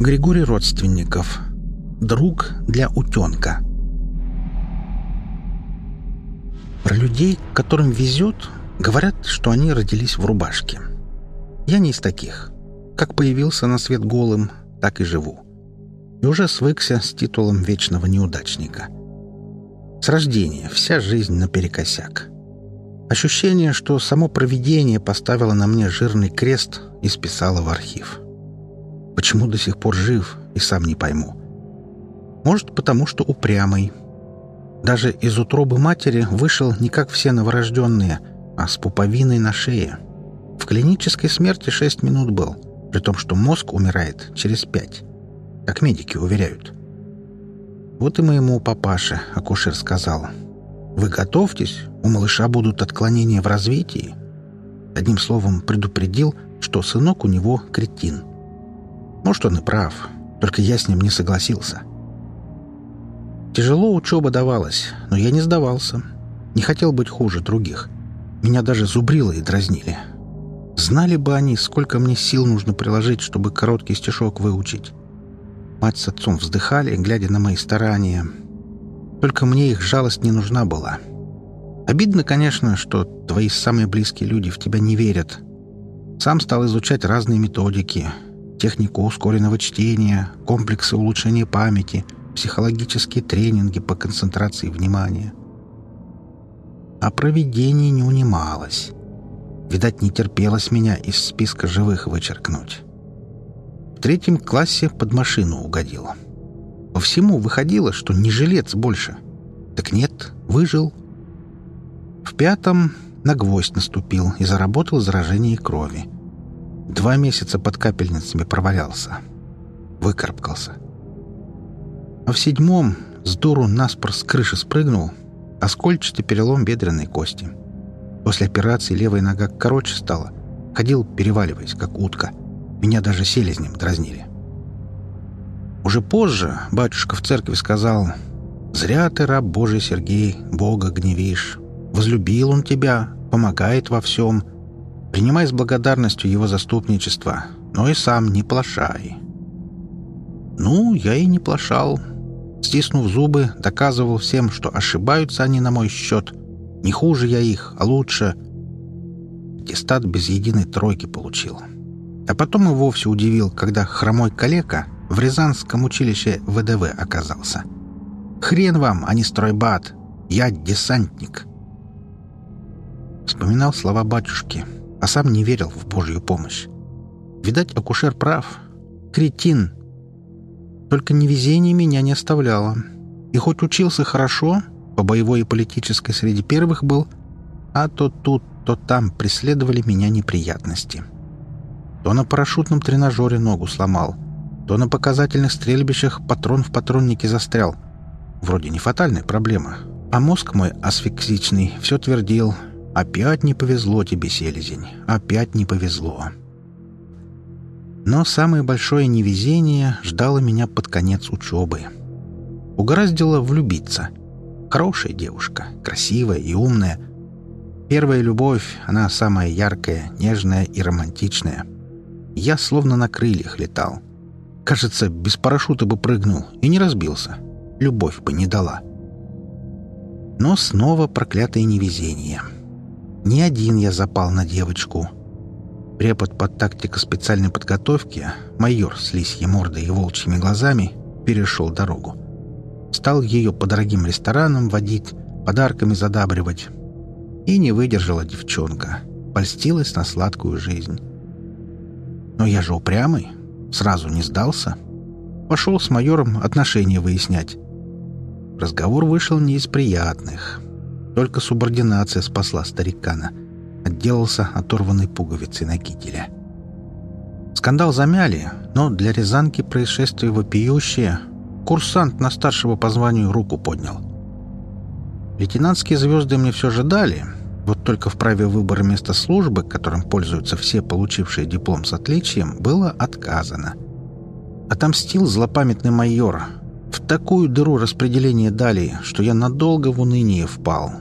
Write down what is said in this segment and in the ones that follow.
Григорий Родственников. Друг для утенка. Про людей, которым везет, говорят, что они родились в рубашке. Я не из таких. Как появился на свет голым, так и живу. И уже свыкся с титулом вечного неудачника. С рождения вся жизнь наперекосяк. Ощущение, что само провидение поставило на мне жирный крест и списало в архив. Почему до сих пор жив, и сам не пойму. Может, потому что упрямый. Даже из утробы матери вышел не как все новорожденные, а с пуповиной на шее. В клинической смерти шесть минут был, при том, что мозг умирает через пять. Как медики уверяют. Вот и моему папаше акушер сказал. «Вы готовьтесь, у малыша будут отклонения в развитии». Одним словом, предупредил, что сынок у него кретин. Может, он и прав, только я с ним не согласился. Тяжело учеба давалась, но я не сдавался. Не хотел быть хуже других. Меня даже зубрило и дразнили. Знали бы они, сколько мне сил нужно приложить, чтобы короткий стишок выучить. Мать с отцом вздыхали, глядя на мои старания. Только мне их жалость не нужна была. Обидно, конечно, что твои самые близкие люди в тебя не верят. Сам стал изучать разные методики, технику ускоренного чтения, комплексы улучшения памяти, психологические тренинги по концентрации внимания. А проведение не унималось. Видать, не терпелось меня из списка живых вычеркнуть. В третьем классе под машину угодил. По всему выходило, что не жилец больше. Так нет, выжил. В пятом на гвоздь наступил и заработал заражение крови. Два месяца под капельницами провалялся. Выкарабкался. А в седьмом с дуру наспор с крыши спрыгнул, оскольчатый перелом бедренной кости. После операции левая нога короче стала. Ходил, переваливаясь, как утка. Меня даже селезнем дразнили. Уже позже батюшка в церкви сказал, «Зря ты, раб Божий Сергей, Бога гневишь. Возлюбил он тебя, помогает во всем. Принимай с благодарностью его заступничество, но и сам не плашай». Ну, я и не плашал. Стиснув зубы, доказывал всем, что ошибаются они на мой счет. Не хуже я их, а лучше. Аттестат без единой тройки получил. А потом и вовсе удивил, когда хромой калека в Рязанском училище ВДВ оказался. «Хрен вам, а не стройбат! Я десантник!» Вспоминал слова батюшки, а сам не верил в Божью помощь. Видать, акушер прав. Кретин. Только невезение меня не оставляло. И хоть учился хорошо, по боевой и политической среди первых был, а то тут, то там преследовали меня неприятности. То на парашютном тренажере ногу сломал, то на показательных стрельбищах патрон в патроннике застрял. Вроде не фатальная проблема. А мозг мой асфиксичный все твердил «Опять не повезло тебе, селезень, опять не повезло». Но самое большое невезение ждало меня под конец учебы. Угораздило влюбиться. Хорошая девушка, красивая и умная. Первая любовь, она самая яркая, нежная и романтичная. Я словно на крыльях летал. Кажется, без парашюта бы прыгнул и не разбился. Любовь бы не дала. Но снова проклятое невезение. Не один я запал на девочку. Препод по тактике специальной подготовки, майор с лисьей мордой и волчьими глазами, перешел дорогу. Стал ее по дорогим ресторанам водить, подарками задабривать. И не выдержала девчонка. Польстилась на сладкую жизнь. Но я же упрямый, Сразу не сдался. Пошел с майором отношения выяснять. Разговор вышел не из приятных. Только субординация спасла старикана. Отделался оторванной пуговицей на кителе. Скандал замяли, но для Рязанки происшествие вопиющее. Курсант на старшего по званию руку поднял. Лейтенантские звезды мне все же дали, вот только в праве выбора места службы, которым пользуются все получившие диплом с отличием, было отказано. Отомстил злопамятный майор. В такую дыру распределения дали, что я надолго в уныние впал.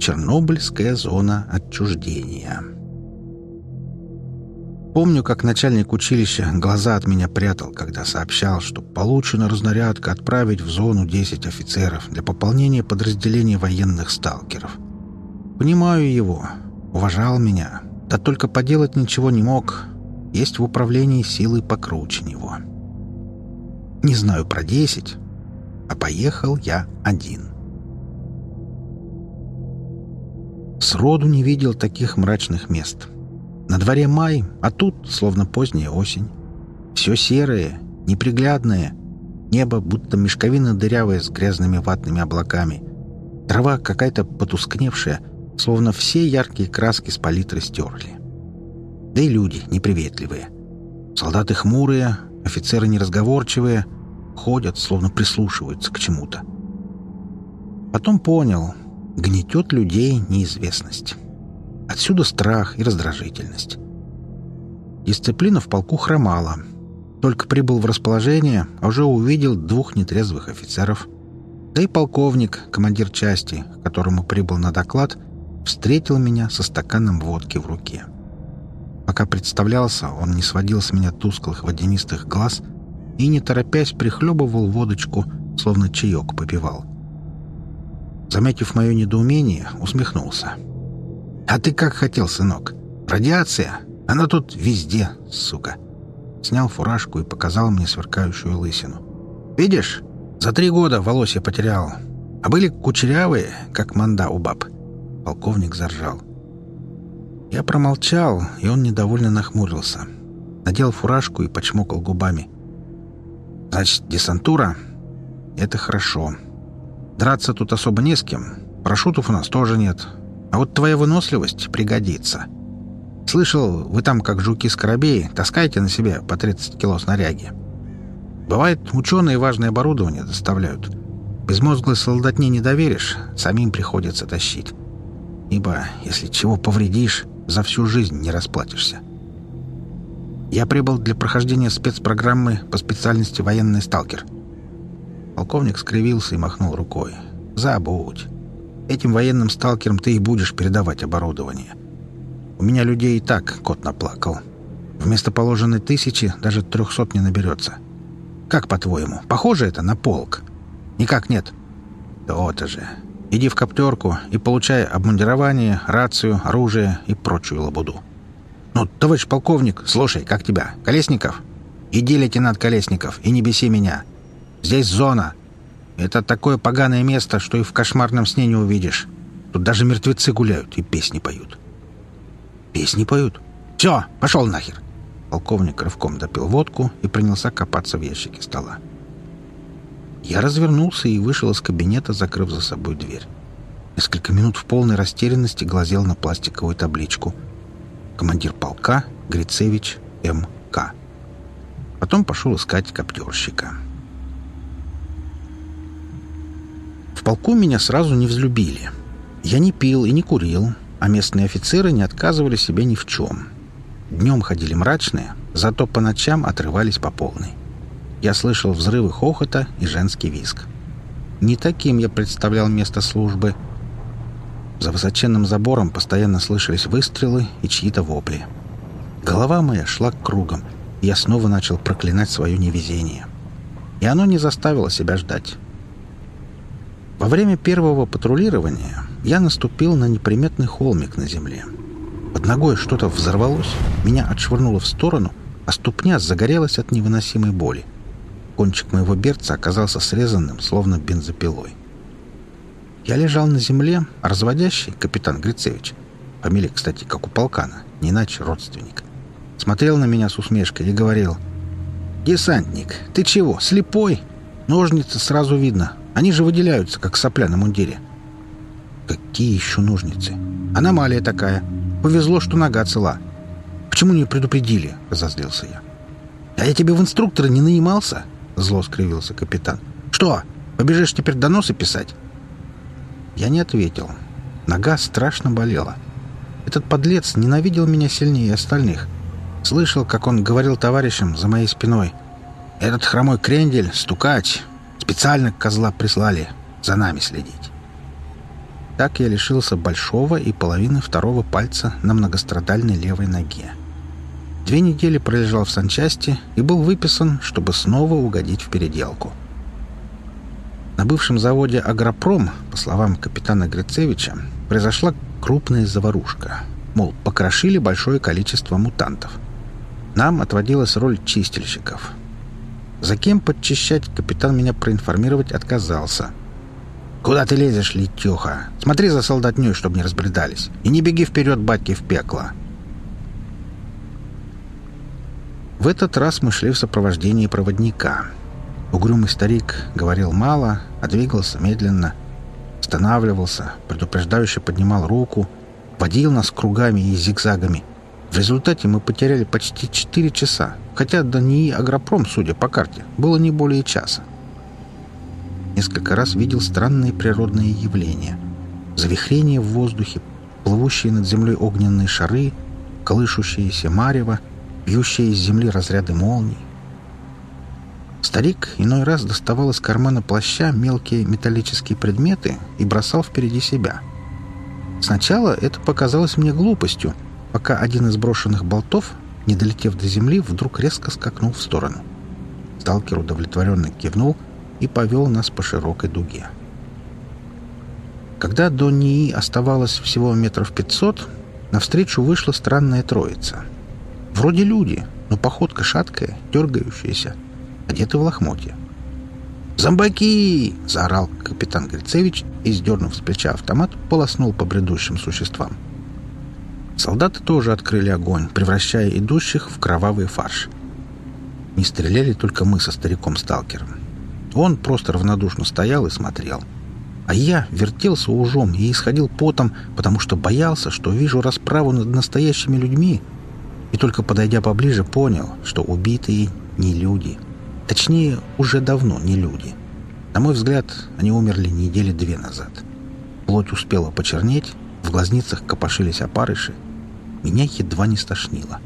Чернобыльская зона отчуждения. Помню, как начальник училища глаза от меня прятал, когда сообщал, что получена разнарядка отправить в зону 10 офицеров для пополнения подразделений военных сталкеров. Понимаю его, уважал меня, да только поделать ничего не мог. Есть в управлении силы покруче него. Не знаю про 10, а поехал я один. Сроду не видел таких мрачных мест. На дворе май, а тут словно поздняя осень. Все серое, неприглядное. Небо будто мешковина дырявая с грязными ватными облаками. Трава какая-то потускневшая, словно все яркие краски с палитры стерли. Да и люди неприветливые. Солдаты хмурые, офицеры неразговорчивые, ходят, словно прислушиваются к чему-то. Потом понял, гнетет людей неизвестность. Отсюда страх и раздражительность. Дисциплина в полку хромала. Только прибыл в расположение, а уже увидел двух нетрезвых офицеров. Да и полковник, командир части, к которому прибыл на доклад, встретил меня со стаканом водки в руке. Пока представлялся, он не сводил с меня тусклых водянистых глаз и, не торопясь, прихлебывал водочку, словно чаек попивал. Заметив мое недоумение, усмехнулся. «А ты как хотел, сынок? Радиация? Она тут везде, сука!» Снял фуражку и показал мне сверкающую лысину. «Видишь, за три года волос я потерял, а были кучерявые, как манда у баб». Полковник заржал. Я промолчал, и он недовольно нахмурился. Надел фуражку и почмокал губами. «Значит, десантура? Это хорошо. Драться тут особо не с кем. Парашютов у нас тоже нет. А вот твоя выносливость пригодится. Слышал, вы там, как жуки-скоробеи, таскаете на себе по 30 кило снаряги. Бывает, ученые важное оборудование доставляют. Безмозглой солдатне не доверишь, самим приходится тащить. Ибо, если чего повредишь, за всю жизнь не расплатишься. Я прибыл для прохождения спецпрограммы по специальности военный сталкер — Полковник скривился и махнул рукой. «Забудь. Этим военным сталкерам ты и будешь передавать оборудование. У меня людей и так кот наплакал. Вместо положенной тысячи даже трехсот не наберется. Как, по-твоему, похоже это на полк? Никак нет. То-то же. Иди в коптерку и получай обмундирование, рацию, оружие и прочую лабуду. Ну, товарищ полковник, слушай, как тебя? Колесников? Иди, лейтенант Колесников, и не беси меня. Здесь зона. Это такое поганое место, что и в кошмарном сне не увидишь. Тут даже мертвецы гуляют и песни поют. Песни поют? Все, пошел нахер. Полковник рывком допил водку и принялся копаться в ящике стола. Я развернулся и вышел из кабинета, закрыв за собой дверь. Несколько минут в полной растерянности глазел на пластиковую табличку. Командир полка Грицевич М.К. Потом пошел искать коптерщика. В полку меня сразу не взлюбили. Я не пил и не курил, а местные офицеры не отказывали себе ни в чем. Днем ходили мрачные, зато по ночам отрывались по полной. Я слышал взрывы хохота и женский визг. Не таким я представлял место службы. За высоченным забором постоянно слышались выстрелы и чьи-то вопли. Голова моя шла кругом, и я снова начал проклинать свое невезение. И оно не заставило себя ждать. Во время первого патрулирования я наступил на неприметный холмик на земле. Под ногой что-то взорвалось, меня отшвырнуло в сторону, а ступня загорелась от невыносимой боли. Кончик моего берца оказался срезанным, словно бензопилой. Я лежал на земле, а разводящий, капитан Грицевич, фамилия, кстати, как у полкана, не иначе родственник, смотрел на меня с усмешкой и говорил, «Десантник, ты чего, слепой? Ножницы сразу видно, они же выделяются, как сопля на мундире. Какие еще ножницы? Аномалия такая. Повезло, что нога цела. Почему не предупредили? Разозлился я. А я тебе в инструкторы не нанимался? Зло скривился капитан. Что, побежишь теперь доносы писать? Я не ответил. Нога страшно болела. Этот подлец ненавидел меня сильнее остальных. Слышал, как он говорил товарищам за моей спиной. «Этот хромой крендель — стукач, Специально козла прислали за нами следить. Так я лишился большого и половины второго пальца на многострадальной левой ноге. Две недели пролежал в санчасти и был выписан, чтобы снова угодить в переделку. На бывшем заводе «Агропром», по словам капитана Грицевича, произошла крупная заварушка. Мол, покрошили большое количество мутантов. Нам отводилась роль чистильщиков. За кем подчищать капитан меня проинформировать отказался. «Куда ты лезешь, летеха? Смотри за солдатней, чтобы не разбредались. И не беги вперед, батьки, в пекло!» В этот раз мы шли в сопровождении проводника. Угрюмый старик говорил мало, а двигался медленно. Останавливался, предупреждающе поднимал руку, водил нас кругами и зигзагами. В результате мы потеряли почти 4 часа, хотя до НИИ «Агропром», судя по карте, было не более часа. Несколько раз видел странные природные явления. Завихрение в воздухе, плывущие над землей огненные шары, колышущиеся марево — бьющие из земли разряды молний. Старик иной раз доставал из кармана плаща мелкие металлические предметы и бросал впереди себя. Сначала это показалось мне глупостью, пока один из брошенных болтов, не долетев до земли, вдруг резко скакнул в сторону. Сталкер удовлетворенно кивнул и повел нас по широкой дуге. Когда до НИИ оставалось всего метров пятьсот, навстречу вышла странная троица — Вроде люди, но походка шаткая, дергающаяся, одеты в лохмотья. «Зомбаки!» — заорал капитан Грицевич и, сдернув с плеча автомат, полоснул по бредущим существам. Солдаты тоже открыли огонь, превращая идущих в кровавый фарш. Не стреляли только мы со стариком-сталкером. Он просто равнодушно стоял и смотрел. А я вертелся ужом и исходил потом, потому что боялся, что вижу расправу над настоящими людьми — и только подойдя поближе, понял, что убитые не люди. Точнее, уже давно не люди. На мой взгляд, они умерли недели две назад. Плоть успела почернеть, в глазницах копошились опарыши. Меня едва не стошнило.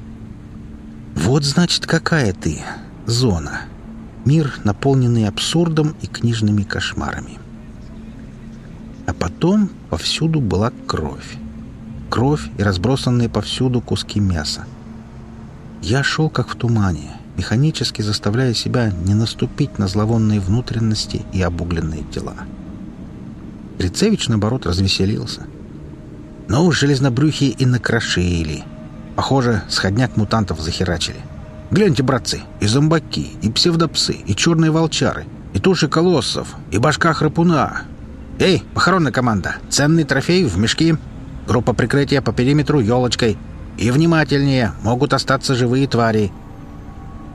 Вот, значит, какая ты зона. Мир, наполненный абсурдом и книжными кошмарами. А потом повсюду была кровь. Кровь и разбросанные повсюду куски мяса. Я шел как в тумане, механически заставляя себя не наступить на зловонные внутренности и обугленные тела. Рицевич, наоборот, развеселился. Но железнобрюхи и накрошили. Похоже, сходняк мутантов захерачили. Гляньте, братцы, и зомбаки, и псевдопсы, и черные волчары, и туши колоссов, и башка храпуна. Эй, похоронная команда, ценный трофей в мешки. Группа прикрытия по периметру елочкой — «И внимательнее! Могут остаться живые твари!»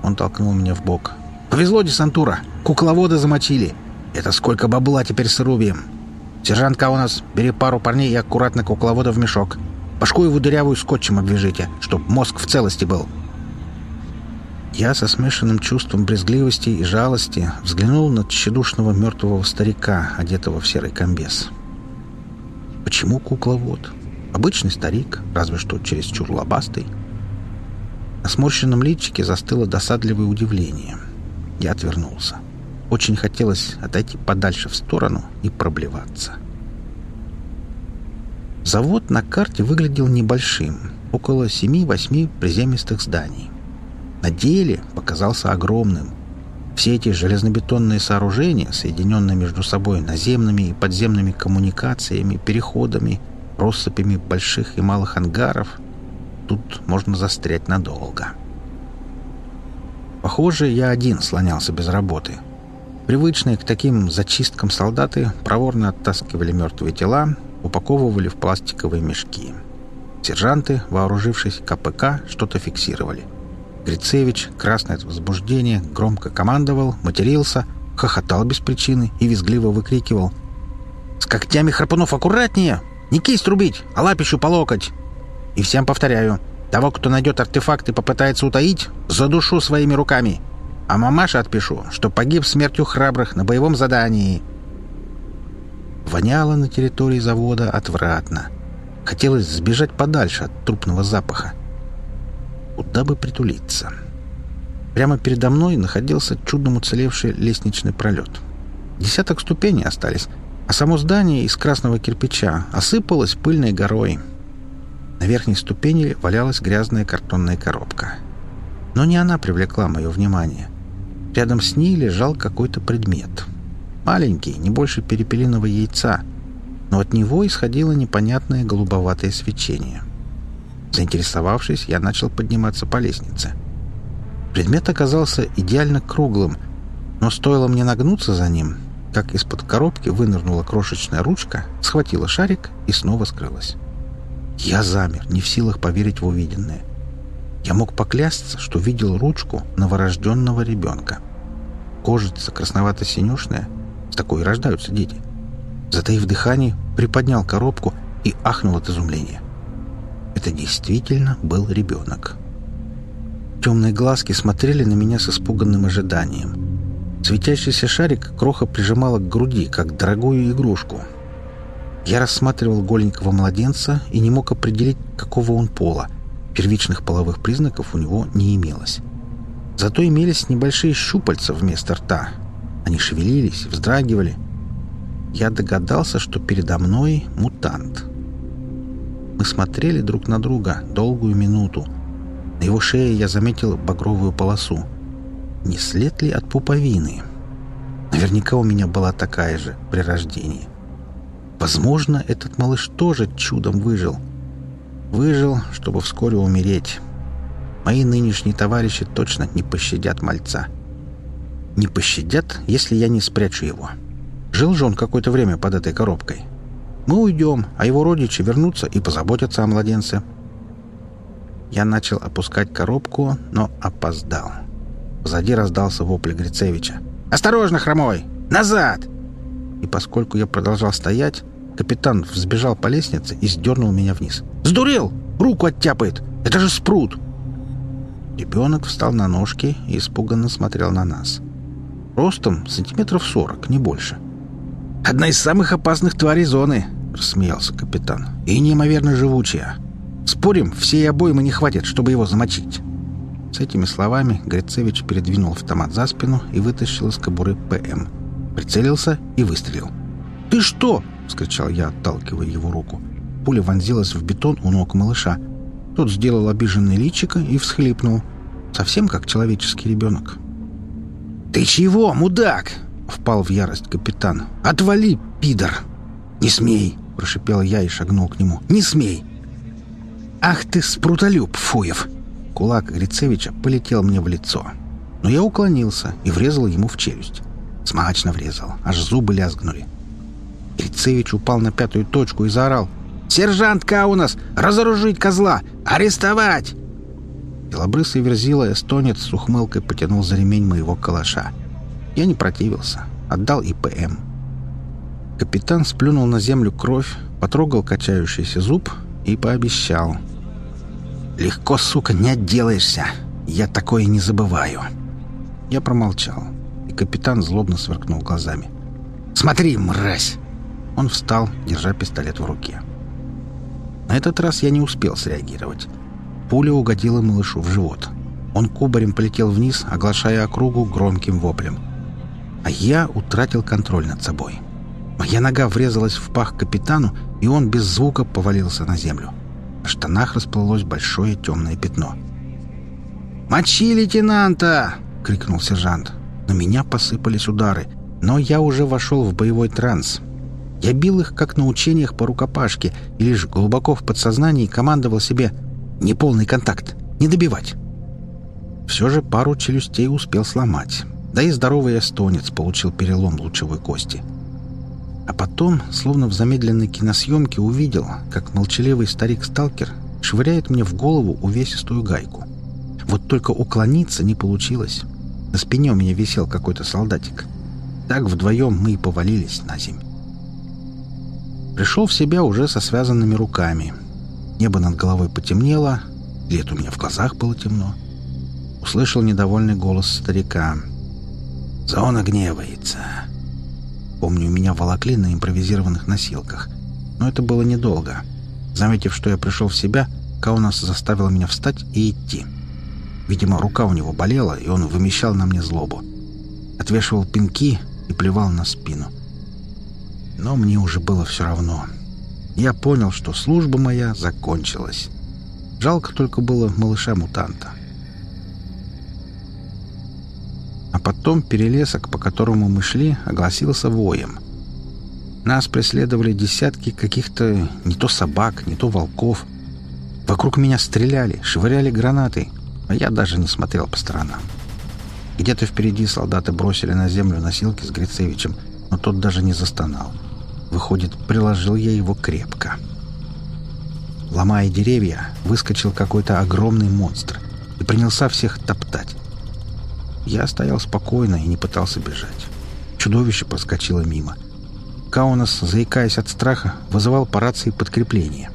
Он толкнул меня в бок. «Повезло, десантура! Кукловода замочили! Это сколько бабла теперь срубим! Сержантка у нас, бери пару парней и аккуратно кукловода в мешок. Башку его дырявую скотчем обвяжите, чтоб мозг в целости был!» Я со смешанным чувством брезгливости и жалости взглянул на тщедушного мертвого старика, одетого в серый комбез. «Почему кукловод?» Обычный старик, разве что чересчур лобастый. На сморщенном личике застыло досадливое удивление. Я отвернулся. Очень хотелось отойти подальше в сторону и проблеваться. Завод на карте выглядел небольшим, около 7-8 приземистых зданий. На деле показался огромным. Все эти железнобетонные сооружения, соединенные между собой наземными и подземными коммуникациями, переходами, россыпями больших и малых ангаров, тут можно застрять надолго. Похоже, я один слонялся без работы. Привычные к таким зачисткам солдаты проворно оттаскивали мертвые тела, упаковывали в пластиковые мешки. Сержанты, вооружившись КПК, что-то фиксировали. Грицевич, красный от возбуждения, громко командовал, матерился, хохотал без причины и визгливо выкрикивал «С когтями храпунов аккуратнее! Не кисть рубить, а лапищу по локоть. И всем повторяю, того, кто найдет артефакт и попытается утаить, задушу своими руками. А мамаше отпишу, что погиб смертью храбрых на боевом задании. Воняло на территории завода отвратно. Хотелось сбежать подальше от трупного запаха. Куда бы притулиться? Прямо передо мной находился чудом уцелевший лестничный пролет. Десяток ступеней остались, а само здание из красного кирпича осыпалось пыльной горой. На верхней ступени валялась грязная картонная коробка. Но не она привлекла мое внимание. Рядом с ней лежал какой-то предмет. Маленький, не больше перепелиного яйца, но от него исходило непонятное голубоватое свечение. Заинтересовавшись, я начал подниматься по лестнице. Предмет оказался идеально круглым, но стоило мне нагнуться за ним, как из-под коробки вынырнула крошечная ручка, схватила шарик и снова скрылась. Я замер, не в силах поверить в увиденное. Я мог поклясться, что видел ручку новорожденного ребенка. Кожица красновато-синюшная, с такой рождаются дети. Затаив дыхание, приподнял коробку и ахнул от изумления. Это действительно был ребенок. Темные глазки смотрели на меня с испуганным ожиданием. Светящийся шарик кроха прижимала к груди, как дорогую игрушку. Я рассматривал голенького младенца и не мог определить, какого он пола. Первичных половых признаков у него не имелось. Зато имелись небольшие щупальца вместо рта. Они шевелились, вздрагивали. Я догадался, что передо мной мутант. Мы смотрели друг на друга долгую минуту. На его шее я заметил багровую полосу. Не след ли от пуповины? Наверняка у меня была такая же при рождении. Возможно, этот малыш тоже чудом выжил. Выжил, чтобы вскоре умереть. Мои нынешние товарищи точно не пощадят мальца. Не пощадят, если я не спрячу его. Жил же он какое-то время под этой коробкой. Мы уйдем, а его родичи вернутся и позаботятся о младенце. Я начал опускать коробку, но опоздал. Позади раздался вопль Грицевича. «Осторожно, хромой! Назад!» И поскольку я продолжал стоять, капитан взбежал по лестнице и сдернул меня вниз. «Сдурел! Руку оттяпает! Это же спрут!» Ребенок встал на ножки и испуганно смотрел на нас. Ростом сантиметров сорок, не больше. «Одна из самых опасных тварей зоны!» — рассмеялся капитан. «И неимоверно живучая. Спорим, всей обоймы не хватит, чтобы его замочить». С этими словами Грицевич передвинул автомат за спину и вытащил из кобуры ПМ. Прицелился и выстрелил. «Ты что?» — вскричал я, отталкивая его руку. Пуля вонзилась в бетон у ног малыша. Тот сделал обиженное личико и всхлипнул. Совсем как человеческий ребенок. «Ты чего, мудак?» — впал в ярость капитан. «Отвали, пидор!» «Не смей!» — прошипел я и шагнул к нему. «Не смей!» «Ах ты, спрутолюб, Фуев!» Кулак Грицевича полетел мне в лицо. Но я уклонился и врезал ему в челюсть. Смачно врезал, аж зубы лязгнули. Грицевич упал на пятую точку и заорал. «Сержант Каунас! Разоружить козла! Арестовать!» Белобрысый верзила эстонец с ухмылкой потянул за ремень моего калаша. Я не противился. Отдал ИПМ. Капитан сплюнул на землю кровь, потрогал качающийся зуб и пообещал. «Легко, сука, не отделаешься. Я такое не забываю». Я промолчал, и капитан злобно сверкнул глазами. «Смотри, мразь!» Он встал, держа пистолет в руке. На этот раз я не успел среагировать. Пуля угодила малышу в живот. Он кубарем полетел вниз, оглашая округу громким воплем. А я утратил контроль над собой. Моя нога врезалась в пах капитану, и он без звука повалился на землю. В штанах расплылось большое темное пятно. «Мочи лейтенанта!» — крикнул сержант. На меня посыпались удары, но я уже вошел в боевой транс. Я бил их, как на учениях по рукопашке, и лишь глубоко в подсознании командовал себе «неполный контакт, не добивать». Все же пару челюстей успел сломать, да и здоровый эстонец получил перелом лучевой кости — а потом, словно в замедленной киносъемке, увидел, как молчаливый старик-сталкер швыряет мне в голову увесистую гайку. Вот только уклониться не получилось. На спине у меня висел какой-то солдатик. Так вдвоем мы и повалились на землю. Пришел в себя уже со связанными руками. Небо над головой потемнело, лет у меня в глазах было темно. Услышал недовольный голос старика. «Зона гневается. Помню, меня волокли на импровизированных носилках. Но это было недолго. Заметив, что я пришел в себя, Каунас заставил меня встать и идти. Видимо, рука у него болела, и он вымещал на мне злобу. Отвешивал пинки и плевал на спину. Но мне уже было все равно. Я понял, что служба моя закончилась. Жалко только было малыша-мутанта. А потом перелесок, по которому мы шли, огласился воем. Нас преследовали десятки каких-то не то собак, не то волков. Вокруг меня стреляли, швыряли гранаты, а я даже не смотрел по сторонам. Где-то впереди солдаты бросили на землю носилки с Грицевичем, но тот даже не застонал. Выходит, приложил я его крепко. Ломая деревья, выскочил какой-то огромный монстр и принялся всех топтать. Я стоял спокойно и не пытался бежать. Чудовище проскочило мимо. Каунас, заикаясь от страха, вызывал по рации подкрепление.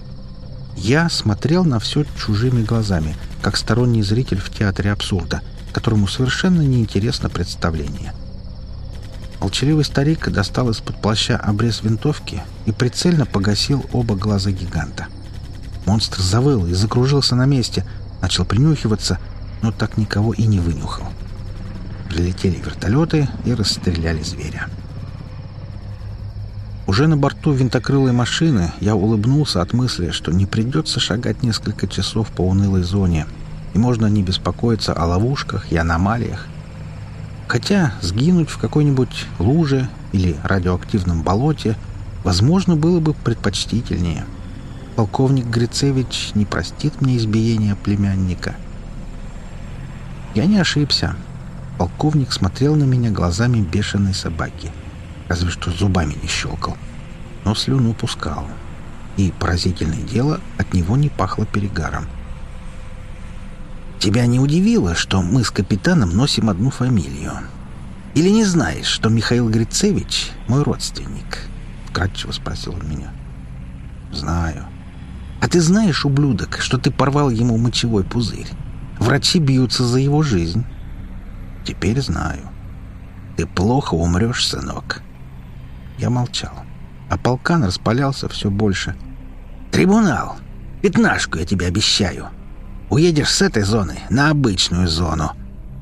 Я смотрел на все чужими глазами, как сторонний зритель в театре абсурда — которому совершенно неинтересно представление. Молчаливый старик достал из-под плаща обрез винтовки и прицельно погасил оба глаза гиганта. Монстр завыл и закружился на месте, начал принюхиваться, но так никого и не вынюхал. Прилетели вертолеты и расстреляли зверя. Уже на борту винтокрылой машины я улыбнулся от мысли, что не придется шагать несколько часов по унылой зоне — и можно не беспокоиться о ловушках и аномалиях. Хотя сгинуть в какой-нибудь луже или радиоактивном болоте возможно было бы предпочтительнее. Полковник Грицевич не простит мне избиения племянника. Я не ошибся. Полковник смотрел на меня глазами бешеной собаки. Разве что зубами не щелкал. Но слюну пускал. И, поразительное дело, от него не пахло перегаром. Тебя не удивило, что мы с капитаном носим одну фамилию? Или не знаешь, что Михаил Грицевич мой родственник?» — вкратчиво спросил он меня. «Знаю». «А ты знаешь, ублюдок, что ты порвал ему мочевой пузырь? Врачи бьются за его жизнь». «Теперь знаю». «Ты плохо умрешь, сынок». Я молчал, а полкан распалялся все больше. «Трибунал! Пятнашку я тебе обещаю!» Уедешь с этой зоны на обычную зону.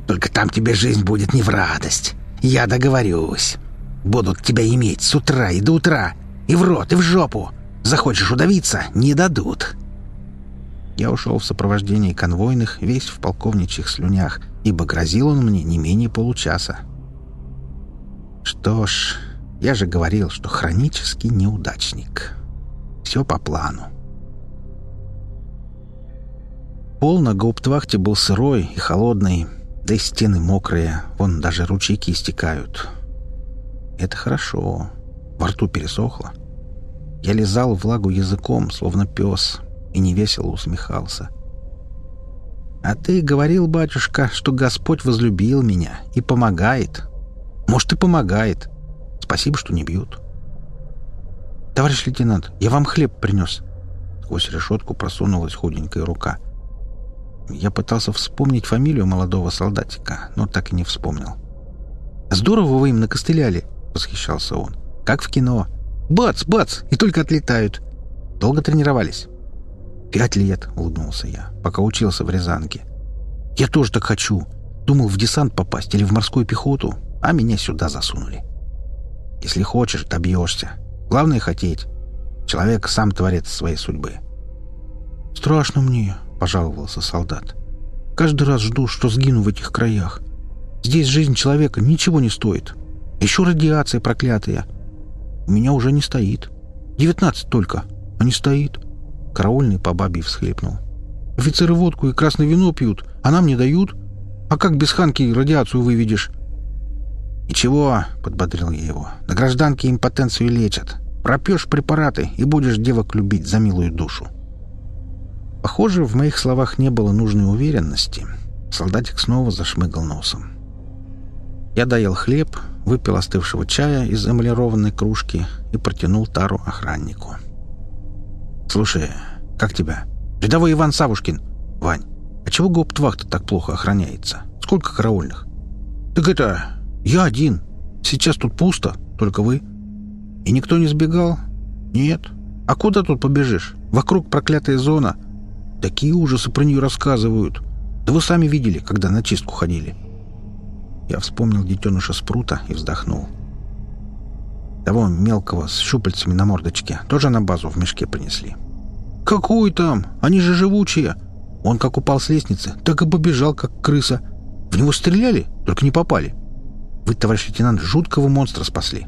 Только там тебе жизнь будет не в радость. Я договорюсь. Будут тебя иметь с утра и до утра. И в рот, и в жопу. Захочешь удавиться — не дадут. Я ушел в сопровождении конвойных, весь в полковничьих слюнях, ибо грозил он мне не менее получаса. Что ж, я же говорил, что хронический неудачник. Все по плану. Пол на гауптвахте был сырой и холодный, да и стены мокрые, вон даже ручейки истекают. Это хорошо. Во рту пересохло. Я лизал влагу языком, словно пес, и невесело усмехался. «А ты говорил, батюшка, что Господь возлюбил меня и помогает. Может, и помогает. Спасибо, что не бьют». «Товарищ лейтенант, я вам хлеб принес». Сквозь решетку просунулась худенькая рука — я пытался вспомнить фамилию молодого солдатика, но так и не вспомнил. «Здорово вы им накостыляли!» — восхищался он. «Как в кино. Бац, бац! И только отлетают. Долго тренировались?» «Пять лет», — улыбнулся я, пока учился в Рязанке. «Я тоже так хочу. Думал в десант попасть или в морскую пехоту, а меня сюда засунули. Если хочешь, добьешься. Главное — хотеть. Человек сам творец своей судьбы». «Страшно мне», пожаловался солдат. «Каждый раз жду, что сгину в этих краях. Здесь жизнь человека ничего не стоит. Еще радиация проклятая. У меня уже не стоит. Девятнадцать только, а не стоит». Караульный по бабе всхлипнул. «Офицеры водку и красное вино пьют, а нам не дают. А как без ханки радиацию выведешь?» «Ничего», — подбодрил я его, — «на гражданке импотенцию лечат. Пропьешь препараты и будешь девок любить за милую душу». Похоже, в моих словах не было нужной уверенности. Солдатик снова зашмыгал носом. Я доел хлеб, выпил остывшего чая из эмалированной кружки и протянул тару охраннику. «Слушай, как тебя?» «Рядовой Иван Савушкин». «Вань, а чего гауптвахта так плохо охраняется? Сколько караульных?» «Так это... Я один. Сейчас тут пусто, только вы». «И никто не сбегал?» «Нет. А куда тут побежишь? Вокруг проклятая зона. Такие ужасы про нее рассказывают. Да вы сами видели, когда на чистку ходили. Я вспомнил детеныша Спрута и вздохнул. Того мелкого с щупальцами на мордочке тоже на базу в мешке принесли. «Какой там? Они же живучие!» Он как упал с лестницы, так и побежал, как крыса. В него стреляли, только не попали. Вы, товарищ лейтенант, жуткого монстра спасли.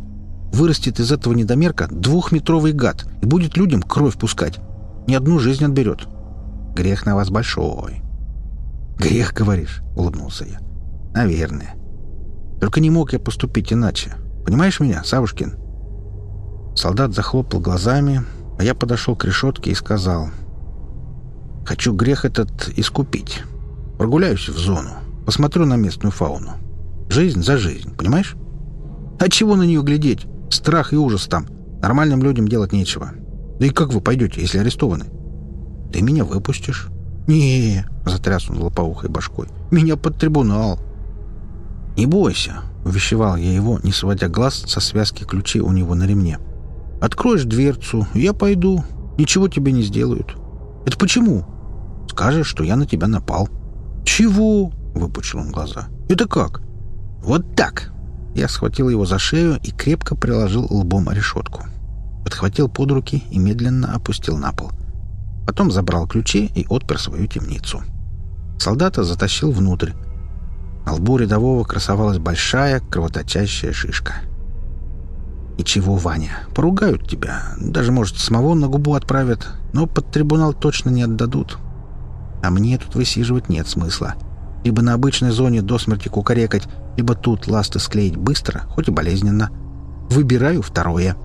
Вырастет из этого недомерка двухметровый гад и будет людям кровь пускать. Ни одну жизнь отберет. Грех на вас большой. «Грех, говоришь?» — улыбнулся я. «Наверное. Только не мог я поступить иначе. Понимаешь меня, Савушкин?» Солдат захлопал глазами, а я подошел к решетке и сказал. «Хочу грех этот искупить. Прогуляюсь в зону, посмотрю на местную фауну. Жизнь за жизнь, понимаешь? А чего на нее глядеть? Страх и ужас там. Нормальным людям делать нечего. Да и как вы пойдете, если арестованы? Ты меня выпустишь?» «Не, — затряс он лопоухой башкой, — меня под трибунал». «Не бойся», — увещевал я его, не сводя глаз со связки ключей у него на ремне. «Откроешь дверцу, я пойду. Ничего тебе не сделают». «Это почему?» «Скажешь, что я на тебя напал». «Чего?» — выпучил он глаза. «Это как?» «Вот так!» Я схватил его за шею и крепко приложил лбом решетку. Подхватил под руки и медленно опустил на пол. Потом забрал ключи и отпер свою темницу. Солдата затащил внутрь. На лбу рядового красовалась большая кровоточащая шишка. «Ничего, Ваня, поругают тебя. Даже, может, самого на губу отправят, но под трибунал точно не отдадут. А мне тут высиживать нет смысла. Либо на обычной зоне до смерти кукарекать, либо тут ласты склеить быстро, хоть и болезненно. Выбираю второе».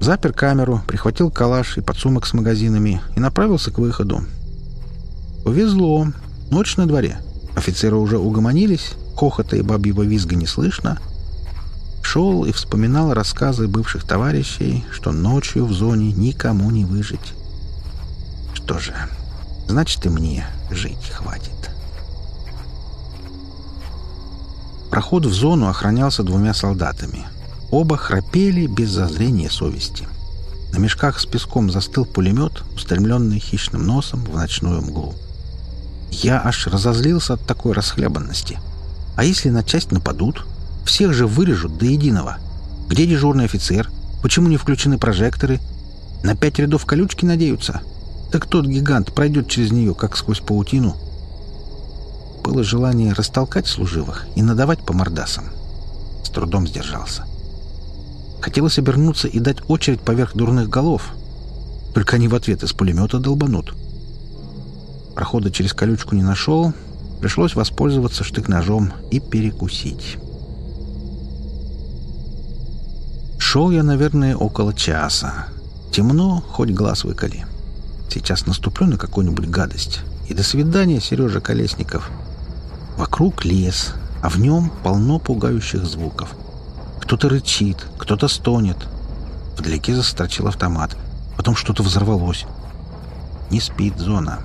Запер камеру, прихватил калаш и подсумок с магазинами и направился к выходу. Повезло. Ночь на дворе. Офицеры уже угомонились, хохота и бабьего визга не слышно. Шел и вспоминал рассказы бывших товарищей, что ночью в зоне никому не выжить. Что же, значит и мне жить хватит. Проход в зону охранялся двумя солдатами. Оба храпели без зазрения совести. На мешках с песком застыл пулемет, устремленный хищным носом в ночную мглу. Я аж разозлился от такой расхлябанности. А если на часть нападут? Всех же вырежут до единого. Где дежурный офицер? Почему не включены прожекторы? На пять рядов колючки надеются? Так тот гигант пройдет через нее, как сквозь паутину. Было желание растолкать служивых и надавать по мордасам. С трудом сдержался. Хотелось обернуться и дать очередь поверх дурных голов. Только они в ответ из пулемета долбанут. — Прохода через колючку не нашел. Пришлось воспользоваться штык-ножом и перекусить. Шел я, наверное, около часа. Темно, хоть глаз выколи. Сейчас наступлю на какую-нибудь гадость. И до свидания, Сережа Колесников. Вокруг лес, а в нем полно пугающих звуков. Кто-то рычит, кто-то стонет. Вдалеке застрочил автомат. Потом что-то взорвалось. Не спит зона.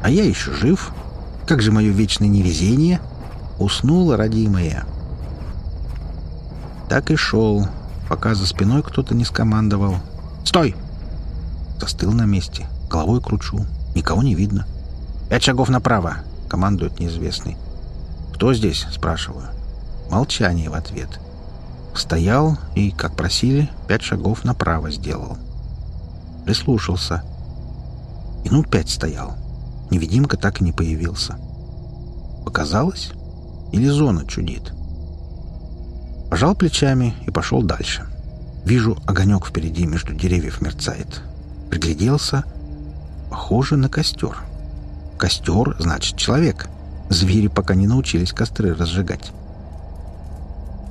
А я еще жив. Как же мое вечное невезение? Уснула, родимая. Так и шел, пока за спиной кто-то не скомандовал. «Стой!» Застыл на месте. Головой кручу. Никого не видно. «Пять шагов направо!» — командует неизвестный. «Кто здесь?» — спрашиваю. Молчание в ответ. Стоял и, как просили, пять шагов направо сделал. Прислушался. Минут пять стоял. Невидимка так и не появился. Показалось? Или зона чудит? Пожал плечами и пошел дальше. Вижу, огонек впереди между деревьев мерцает. Пригляделся. Похоже на костер. Костер — значит человек. Звери пока не научились костры разжигать.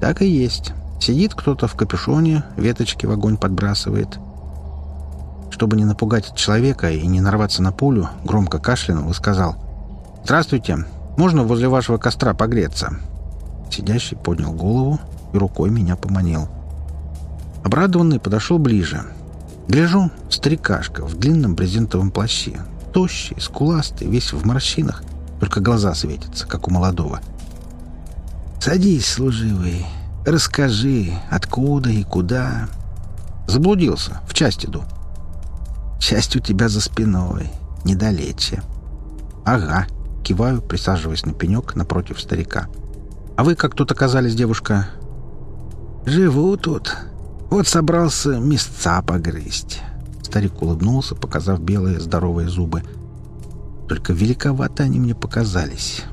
Так и есть. Сидит кто-то в капюшоне, веточки в огонь подбрасывает — чтобы не напугать человека и не нарваться на пулю, громко кашлянул и сказал «Здравствуйте! Можно возле вашего костра погреться?» Сидящий поднял голову и рукой меня поманил. Обрадованный подошел ближе. Гляжу, старикашка в длинном брезентовом плаще, тощий, скуластый, весь в морщинах, только глаза светятся, как у молодого. «Садись, служивый, расскажи, откуда и куда». Заблудился, в часть иду. Часть у тебя за спиной, недалече. Ага, киваю, присаживаясь на пенек напротив старика. А вы как тут оказались, девушка? Живу тут. Вот собрался мясца погрызть. Старик улыбнулся, показав белые здоровые зубы. Только великовато они мне показались.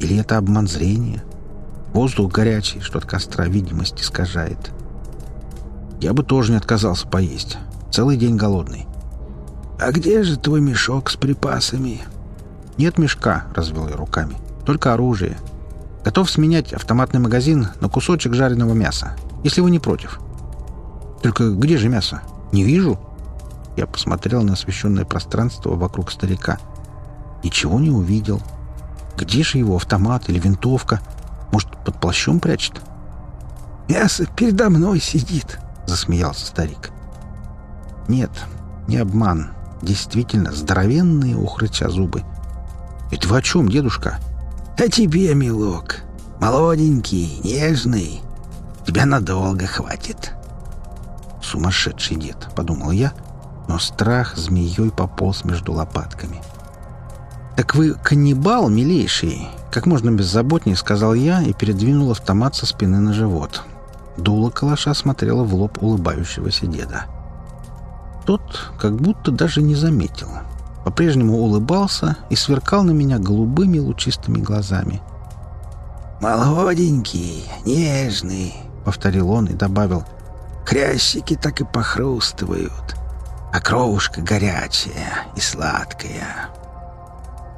Или это обман зрения? Воздух горячий, что от костра видимость искажает. Я бы тоже не отказался поесть. Целый день голодный. «А где же твой мешок с припасами?» «Нет мешка», — развел я руками. «Только оружие. Готов сменять автоматный магазин на кусочек жареного мяса, если вы не против». «Только где же мясо? Не вижу». Я посмотрел на освещенное пространство вокруг старика. Ничего не увидел. Где же его автомат или винтовка? Может, под плащом прячет? «Мясо передо мной сидит», — засмеялся старик. «Нет, не обман. Действительно, здоровенные ухрыча зубы. Это вы о чем, дедушка?» «А тебе, милок. Молоденький, нежный. Тебя надолго хватит». «Сумасшедший дед», — подумал я, но страх змеей пополз между лопатками. «Так вы каннибал, милейший?» Как можно беззаботнее сказал я и передвинул автомат со спины на живот. Дуло калаша смотрела в лоб улыбающегося деда. Тот как будто даже не заметил. По-прежнему улыбался и сверкал на меня голубыми лучистыми глазами. «Молоденький, нежный», — повторил он и добавил, «хрящики так и похрустывают, а кровушка горячая и сладкая».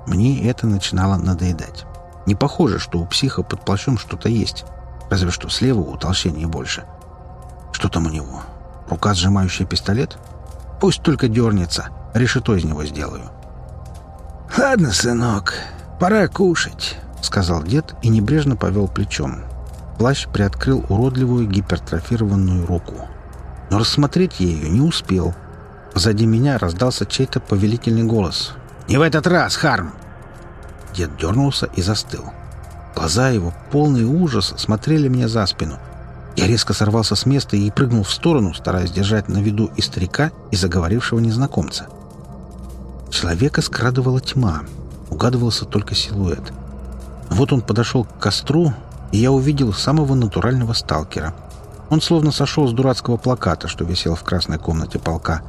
Мне это начинало надоедать. Не похоже, что у психа под плащом что-то есть. Разве что слева утолщение больше. Что там у него? Рука, сжимающая пистолет? Пусть только дернется. Решето из него сделаю. «Ладно, сынок, пора кушать», — сказал дед и небрежно повел плечом. Плащ приоткрыл уродливую гипертрофированную руку. Но рассмотреть я ее не успел. Сзади меня раздался чей-то повелительный голос. «Не в этот раз, Харм!» Дед дернулся и застыл. Глаза его, полные ужас, смотрели мне за спину. Я резко сорвался с места и прыгнул в сторону, стараясь держать на виду и старика, и заговорившего незнакомца. Человека скрадывала тьма. Угадывался только силуэт. Вот он подошел к костру, и я увидел самого натурального сталкера. Он словно сошел с дурацкого плаката, что висел в красной комнате полка.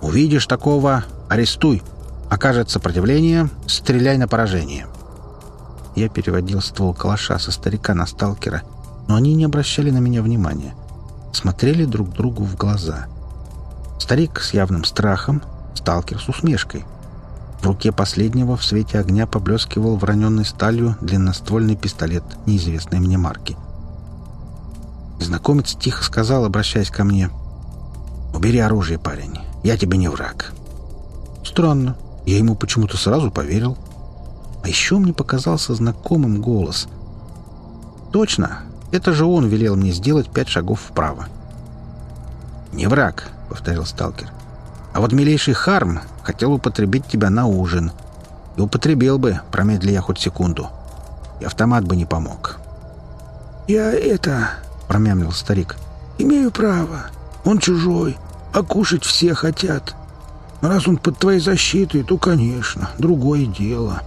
«Увидишь такого — арестуй!» Окажет сопротивление — стреляй на поражение. Я переводил ствол калаша со старика на сталкера, но они не обращали на меня внимания. Смотрели друг другу в глаза. Старик с явным страхом, сталкер с усмешкой. В руке последнего в свете огня поблескивал враненной сталью длинноствольный пистолет неизвестной мне марки. Знакомец тихо сказал, обращаясь ко мне, «Убери оружие, парень. Я тебе не враг». Странно. Я ему почему-то сразу поверил. А еще мне показался знакомым голос. «Точно! Это же он велел мне сделать пять шагов вправо». «Не враг», — повторил сталкер. «А вот милейший Харм хотел употребить тебя на ужин. И употребил бы, промедли я хоть секунду. И автомат бы не помог». «Я это...» — промямлил старик. «Имею право. Он чужой, а кушать все хотят. Раз он под твоей защитой, то, конечно, другое дело».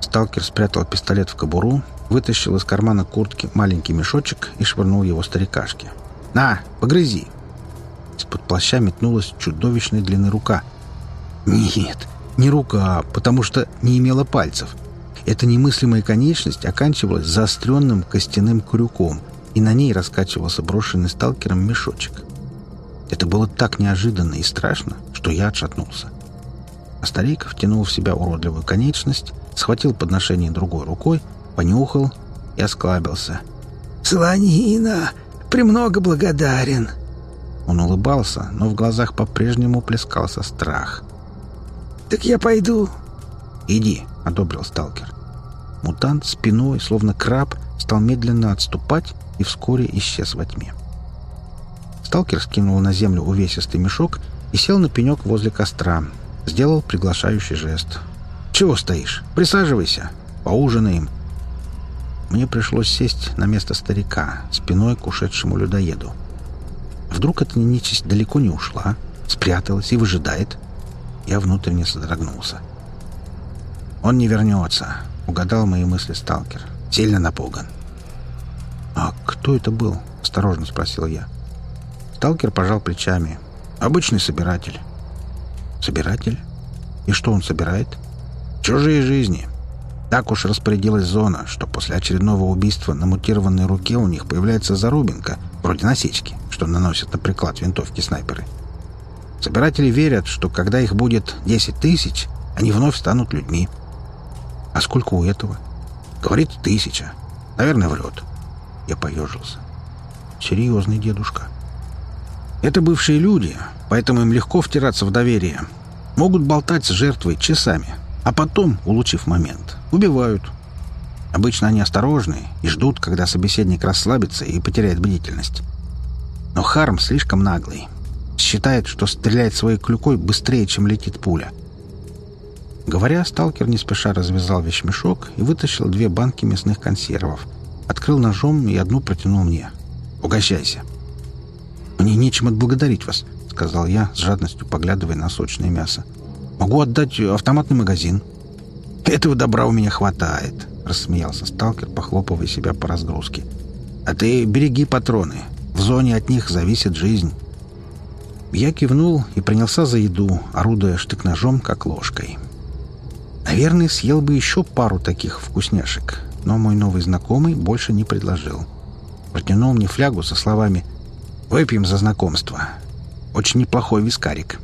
Сталкер спрятал пистолет в кобуру, вытащил из кармана куртки маленький мешочек и швырнул его старикашке. «На, погрызи!» Из-под плаща метнулась чудовищной длины рука. «Нет, не рука, потому что не имела пальцев. Эта немыслимая конечность оканчивалась заостренным костяным крюком, и на ней раскачивался брошенный сталкером мешочек. Это было так неожиданно и страшно, что я отшатнулся. А старик втянул в себя уродливую конечность, схватил подношение другой рукой, понюхал и осклабился. «Слонина! Премного благодарен!» Он улыбался, но в глазах по-прежнему плескался страх. «Так я пойду». «Иди», — одобрил сталкер. Мутант спиной, словно краб, стал медленно отступать и вскоре исчез во тьме. Сталкер скинул на землю увесистый мешок и сел на пенек возле костра. Сделал приглашающий жест. «Чего стоишь? Присаживайся. Поужинаем». Мне пришлось сесть на место старика, спиной к ушедшему людоеду. Вдруг эта нечисть далеко не ушла, спряталась и выжидает. Я внутренне содрогнулся. «Он не вернется», — угадал мои мысли сталкер. «Сильно напуган». «А кто это был?» — осторожно спросил я. Сталкер пожал плечами. «Обычный собиратель». «Собиратель? И что он собирает?» «Чужие жизни. Так уж распорядилась зона, что после очередного убийства на мутированной руке у них появляется зарубинка, вроде насечки, что наносят на приклад винтовки снайперы. Собиратели верят, что когда их будет 10 тысяч, они вновь станут людьми. А сколько у этого? Говорит, тысяча. Наверное, врет. Я поежился. Серьезный дедушка. Это бывшие люди, поэтому им легко втираться в доверие. Могут болтать с жертвой часами, а потом, улучив момент, убивают. Обычно они осторожны и ждут, когда собеседник расслабится и потеряет бдительность. Но Харм слишком наглый. Считает, что стреляет своей клюкой быстрее, чем летит пуля. Говоря, сталкер не спеша развязал вещмешок и вытащил две банки мясных консервов. Открыл ножом и одну протянул мне. «Угощайся». «Мне нечем отблагодарить вас», — сказал я, с жадностью поглядывая на сочное мясо. «Могу отдать автоматный магазин». «Этого добра у меня хватает», — рассмеялся сталкер, похлопывая себя по разгрузке. «А ты береги патроны. В зоне от них зависит жизнь». Я кивнул и принялся за еду, орудуя штык-ножом, как ложкой. Наверное, съел бы еще пару таких вкусняшек, но мой новый знакомый больше не предложил. Протянул мне флягу со словами «Выпьем за знакомство. Очень неплохой вискарик».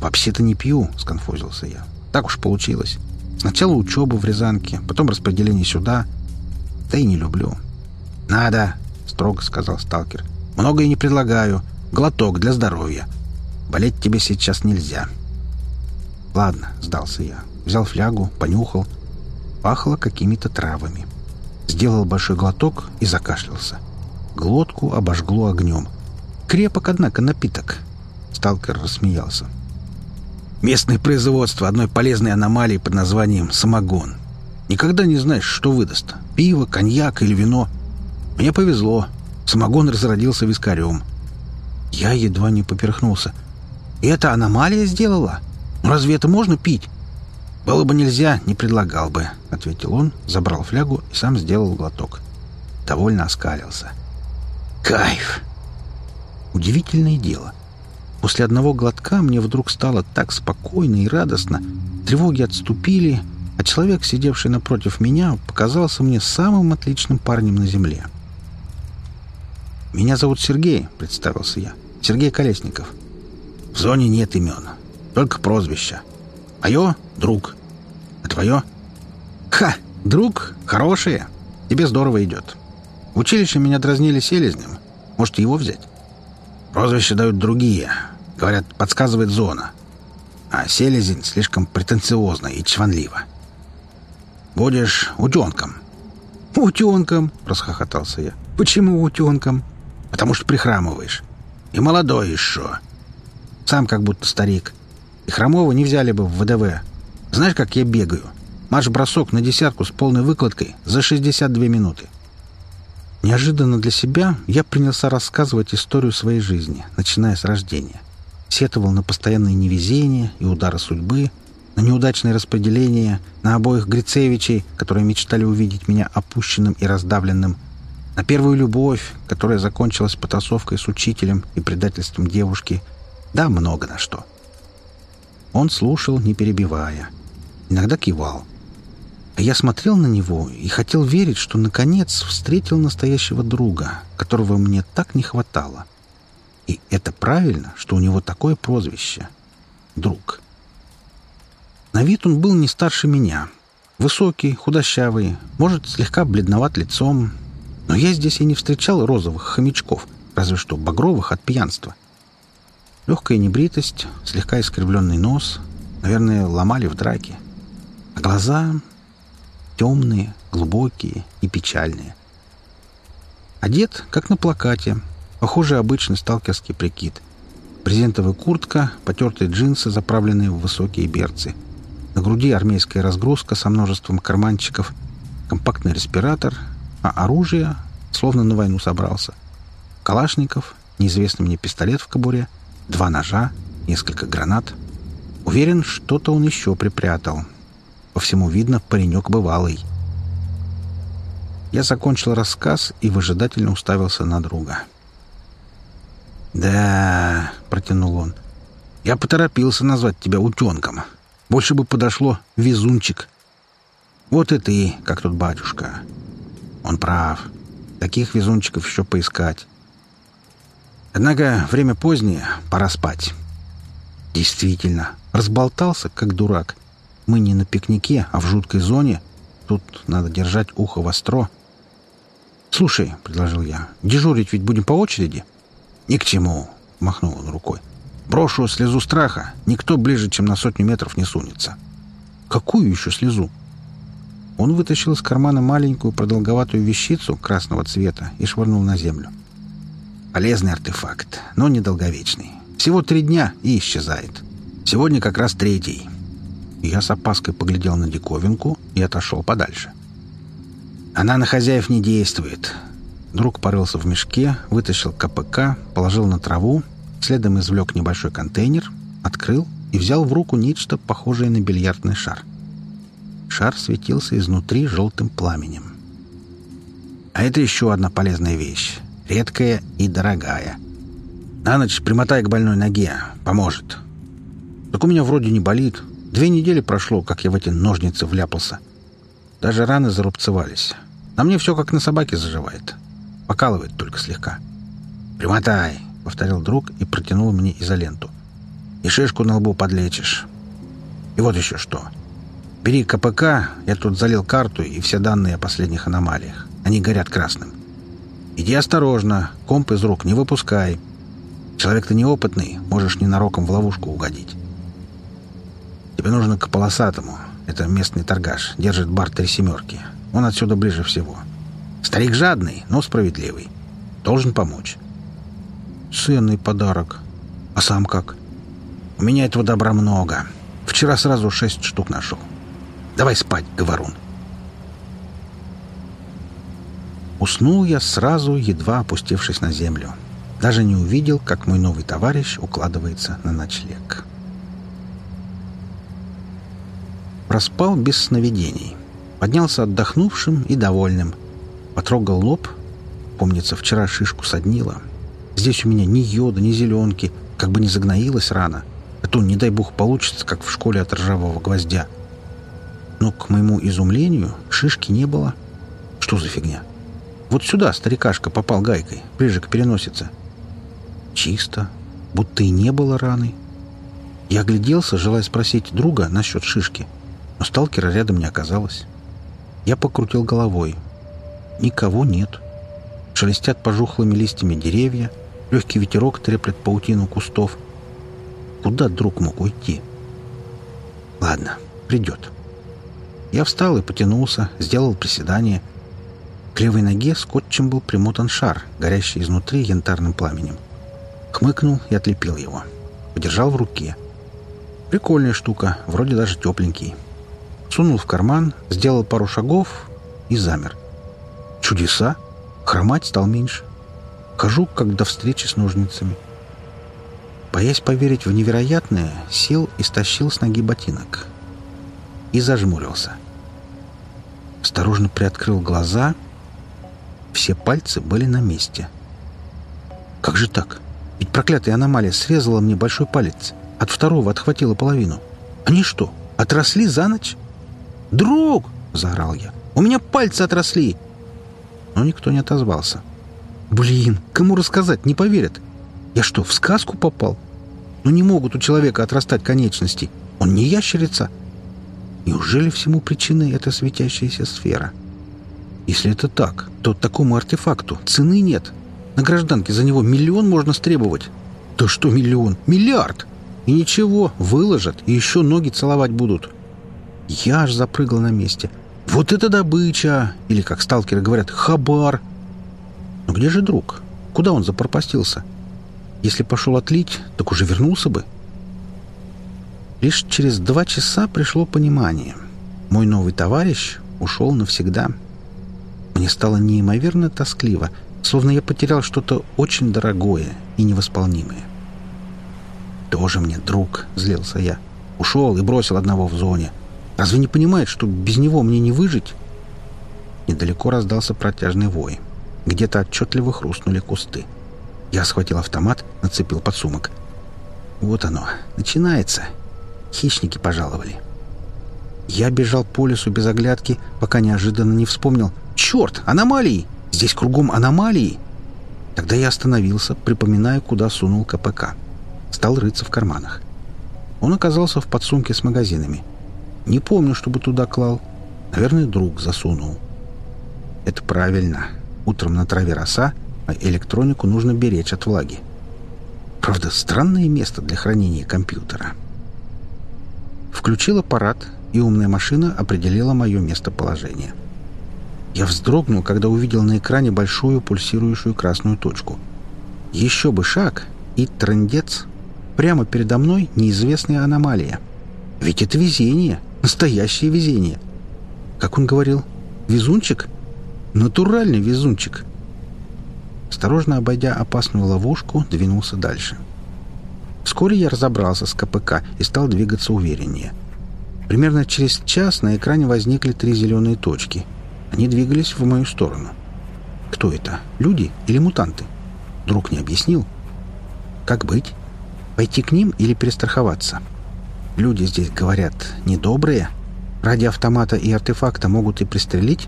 «Вообще-то не пью», — сконфузился я. «Так уж получилось. Сначала учеба в Рязанке, потом распределение сюда. Да и не люблю». «Надо», — строго сказал сталкер. «Многое не предлагаю. Глоток для здоровья. Болеть тебе сейчас нельзя». «Ладно», — сдался я. Взял флягу, понюхал. Пахло какими-то травами. Сделал большой глоток и закашлялся. Глотку обожгло огнем. Крепок, однако, напиток. Сталкер рассмеялся. Местное производство одной полезной аномалии под названием самогон. Никогда не знаешь, что выдаст. Пиво, коньяк или вино. Мне повезло. Самогон разродился вискарем. Я едва не поперхнулся. Это аномалия сделала? Ну, разве это можно пить? «Было бы нельзя, не предлагал бы», — ответил он, забрал флягу и сам сделал глоток. Довольно оскалился. «Кайф!» Удивительное дело. После одного глотка мне вдруг стало так спокойно и радостно. Тревоги отступили, а человек, сидевший напротив меня, показался мне самым отличным парнем на земле. «Меня зовут Сергей», — представился я. «Сергей Колесников». «В зоне нет имен, только прозвища. Мое — друг. А твое?» «Ха! Друг? Хорошее. Тебе здорово идет. В училище меня дразнили селезнем. Может, его взять?» «Прозвища дают другие. Говорят, подсказывает зона. А селезень слишком претенциозно и чванливо. Будешь утенком». «Утенком!» — расхохотался я. «Почему утенком?» «Потому что прихрамываешь. И молодой еще. Сам как будто старик. И Хромова не взяли бы в ВДВ. Знаешь, как я бегаю? Марш-бросок на десятку с полной выкладкой за 62 минуты. Неожиданно для себя я принялся рассказывать историю своей жизни, начиная с рождения. Сетовал на постоянные невезения и удары судьбы, на неудачное распределение, на обоих Грицевичей, которые мечтали увидеть меня опущенным и раздавленным, на первую любовь, которая закончилась потасовкой с учителем и предательством девушки, да много на что. Он слушал, не перебивая. Иногда кивал. А я смотрел на него и хотел верить, что наконец встретил настоящего друга, которого мне так не хватало. И это правильно, что у него такое прозвище — друг. На вид он был не старше меня. Высокий, худощавый, может, слегка бледноват лицом. Но я здесь и не встречал розовых хомячков, разве что багровых от пьянства — Легкая небритость, слегка искривленный нос. Наверное, ломали в драке. А глаза темные, глубокие и печальные. Одет, как на плакате. Похоже, обычный сталкерский прикид. Брезентовая куртка, потертые джинсы, заправленные в высокие берцы. На груди армейская разгрузка со множеством карманчиков, компактный респиратор, а оружие словно на войну собрался. Калашников, неизвестный мне пистолет в кобуре — два ножа, несколько гранат. Уверен, что-то он еще припрятал. По всему видно, паренек бывалый. Я закончил рассказ и выжидательно уставился на друга. «Да», — протянул он, — «я поторопился назвать тебя утенком. Больше бы подошло везунчик». Вот и ты, как тут батюшка. Он прав. Таких везунчиков еще поискать. Однако время позднее, пора спать. Действительно, разболтался, как дурак. Мы не на пикнике, а в жуткой зоне. Тут надо держать ухо востро. «Слушай», — предложил я, — «дежурить ведь будем по очереди?» «Ни к чему», — махнул он рукой. «Брошу слезу страха. Никто ближе, чем на сотню метров не сунется». «Какую еще слезу?» Он вытащил из кармана маленькую продолговатую вещицу красного цвета и швырнул на землю. Полезный артефакт, но недолговечный. Всего три дня и исчезает. Сегодня как раз третий. Я с опаской поглядел на диковинку и отошел подальше. Она на хозяев не действует. Друг порылся в мешке, вытащил КПК, положил на траву, следом извлек небольшой контейнер, открыл и взял в руку нечто похожее на бильярдный шар. Шар светился изнутри желтым пламенем. А это еще одна полезная вещь, редкая и дорогая. На ночь примотай к больной ноге, поможет. Так у меня вроде не болит. Две недели прошло, как я в эти ножницы вляпался. Даже раны зарубцевались. На мне все как на собаке заживает. Покалывает только слегка. «Примотай», — повторил друг и протянул мне изоленту. «И шишку на лбу подлечишь. И вот еще что. Бери КПК, я тут залил карту и все данные о последних аномалиях. Они горят красным. Иди осторожно, комп из рук не выпускай. Человек ты неопытный, можешь ненароком в ловушку угодить. Тебе нужно к полосатому. Это местный торгаш, держит бар три семерки. Он отсюда ближе всего. Старик жадный, но справедливый. Должен помочь. Ценный подарок. А сам как? У меня этого добра много. Вчера сразу шесть штук нашел. Давай спать, говорун. Уснул я сразу, едва опустившись на землю. Даже не увидел, как мой новый товарищ укладывается на ночлег. Проспал без сновидений. Поднялся отдохнувшим и довольным. Потрогал лоб. Помнится, вчера шишку соднило. Здесь у меня ни йода, ни зеленки. Как бы не загноилась рана. А то, не дай бог, получится, как в школе от ржавого гвоздя. Но, к моему изумлению, шишки не было. Что за фигня? Вот сюда старикашка попал гайкой, ближе к переносице. Чисто, будто и не было раны. Я огляделся, желая спросить друга насчет шишки, но сталкера рядом не оказалось. Я покрутил головой. Никого нет. Шелестят пожухлыми листьями деревья, легкий ветерок треплет паутину кустов. Куда друг мог уйти? Ладно, придет. Я встал и потянулся, сделал приседание. К левой ноге скотчем был примотан шар, горящий изнутри янтарным пламенем. Хмыкнул и отлепил его. Подержал в руке. Прикольная штука, вроде даже тепленький сунул в карман, сделал пару шагов и замер. Чудеса! Хромать стал меньше. Хожу, как до встречи с ножницами. Боясь поверить в невероятное, сел и стащил с ноги ботинок. И зажмурился. Осторожно приоткрыл глаза. Все пальцы были на месте. Как же так? Ведь проклятая аномалия срезала мне большой палец. От второго отхватила половину. Они что, отросли за ночь? «Друг!» — заорал я. «У меня пальцы отросли!» Но никто не отозвался. «Блин, кому рассказать? Не поверят. Я что, в сказку попал? Ну не могут у человека отрастать конечности. Он не ящерица. Неужели всему причиной эта светящаяся сфера? Если это так, то такому артефакту цены нет. На гражданке за него миллион можно стребовать. Да что миллион? Миллиард! И ничего, выложат, и еще ноги целовать будут. Я аж запрыгал на месте. «Вот это добыча!» Или, как сталкеры говорят, «хабар!» Но где же друг? Куда он запропастился? Если пошел отлить, так уже вернулся бы. Лишь через два часа пришло понимание. Мой новый товарищ ушел навсегда. Мне стало неимоверно тоскливо, словно я потерял что-то очень дорогое и невосполнимое. «Тоже мне друг», — злился я. «Ушел и бросил одного в зоне. Разве не понимает, что без него мне не выжить?» Недалеко раздался протяжный вой. Где-то отчетливо хрустнули кусты. Я схватил автомат, нацепил подсумок. Вот оно, начинается. Хищники пожаловали. Я бежал по лесу без оглядки, пока неожиданно не вспомнил. «Черт! Аномалии! Здесь кругом аномалии!» Тогда я остановился, припоминая, куда сунул КПК. Стал рыться в карманах. Он оказался в подсумке с магазинами. Не помню, чтобы туда клал. Наверное, друг засунул. Это правильно. Утром на траве роса, а электронику нужно беречь от влаги. Правда, странное место для хранения компьютера. Включил аппарат, и умная машина определила мое местоположение. Я вздрогнул, когда увидел на экране большую пульсирующую красную точку. Еще бы шаг, и трындец. Прямо передо мной неизвестная аномалия. Ведь это везение, настоящее везение. Как он говорил, везунчик? Натуральный везунчик. Осторожно обойдя опасную ловушку, двинулся дальше. Вскоре я разобрался с КПК и стал двигаться увереннее. Примерно через час на экране возникли три зеленые точки. Они двигались в мою сторону. Кто это? Люди или мутанты? Друг не объяснил. Как быть? Пойти к ним или перестраховаться? Люди здесь, говорят, недобрые. Ради автомата и артефакта могут и пристрелить.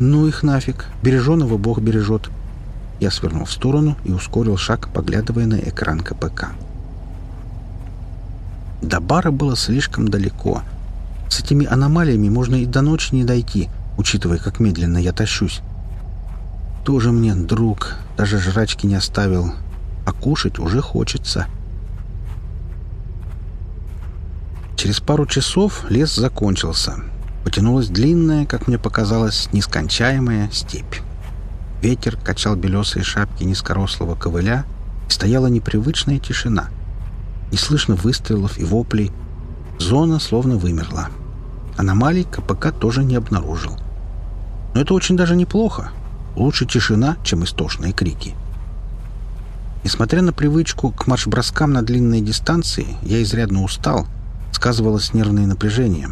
Ну их нафиг. Береженого Бог бережет. Я свернул в сторону и ускорил шаг, поглядывая на экран КПК. До бара было слишком далеко. С этими аномалиями можно и до ночи не дойти, учитывая, как медленно я тащусь. Тоже мне друг, даже жрачки не оставил, а кушать уже хочется. Через пару часов лес закончился. Потянулась длинная, как мне показалось, нескончаемая степь. Ветер качал белесые шапки низкорослого ковыля, и стояла непривычная тишина. Не слышно выстрелов и воплей. Зона словно вымерла. Аномалий КПК тоже не обнаружил. Но это очень даже неплохо. Лучше тишина, чем истошные крики. Несмотря на привычку к марш-броскам на длинные дистанции, я изрядно устал, сказывалось нервное напряжение.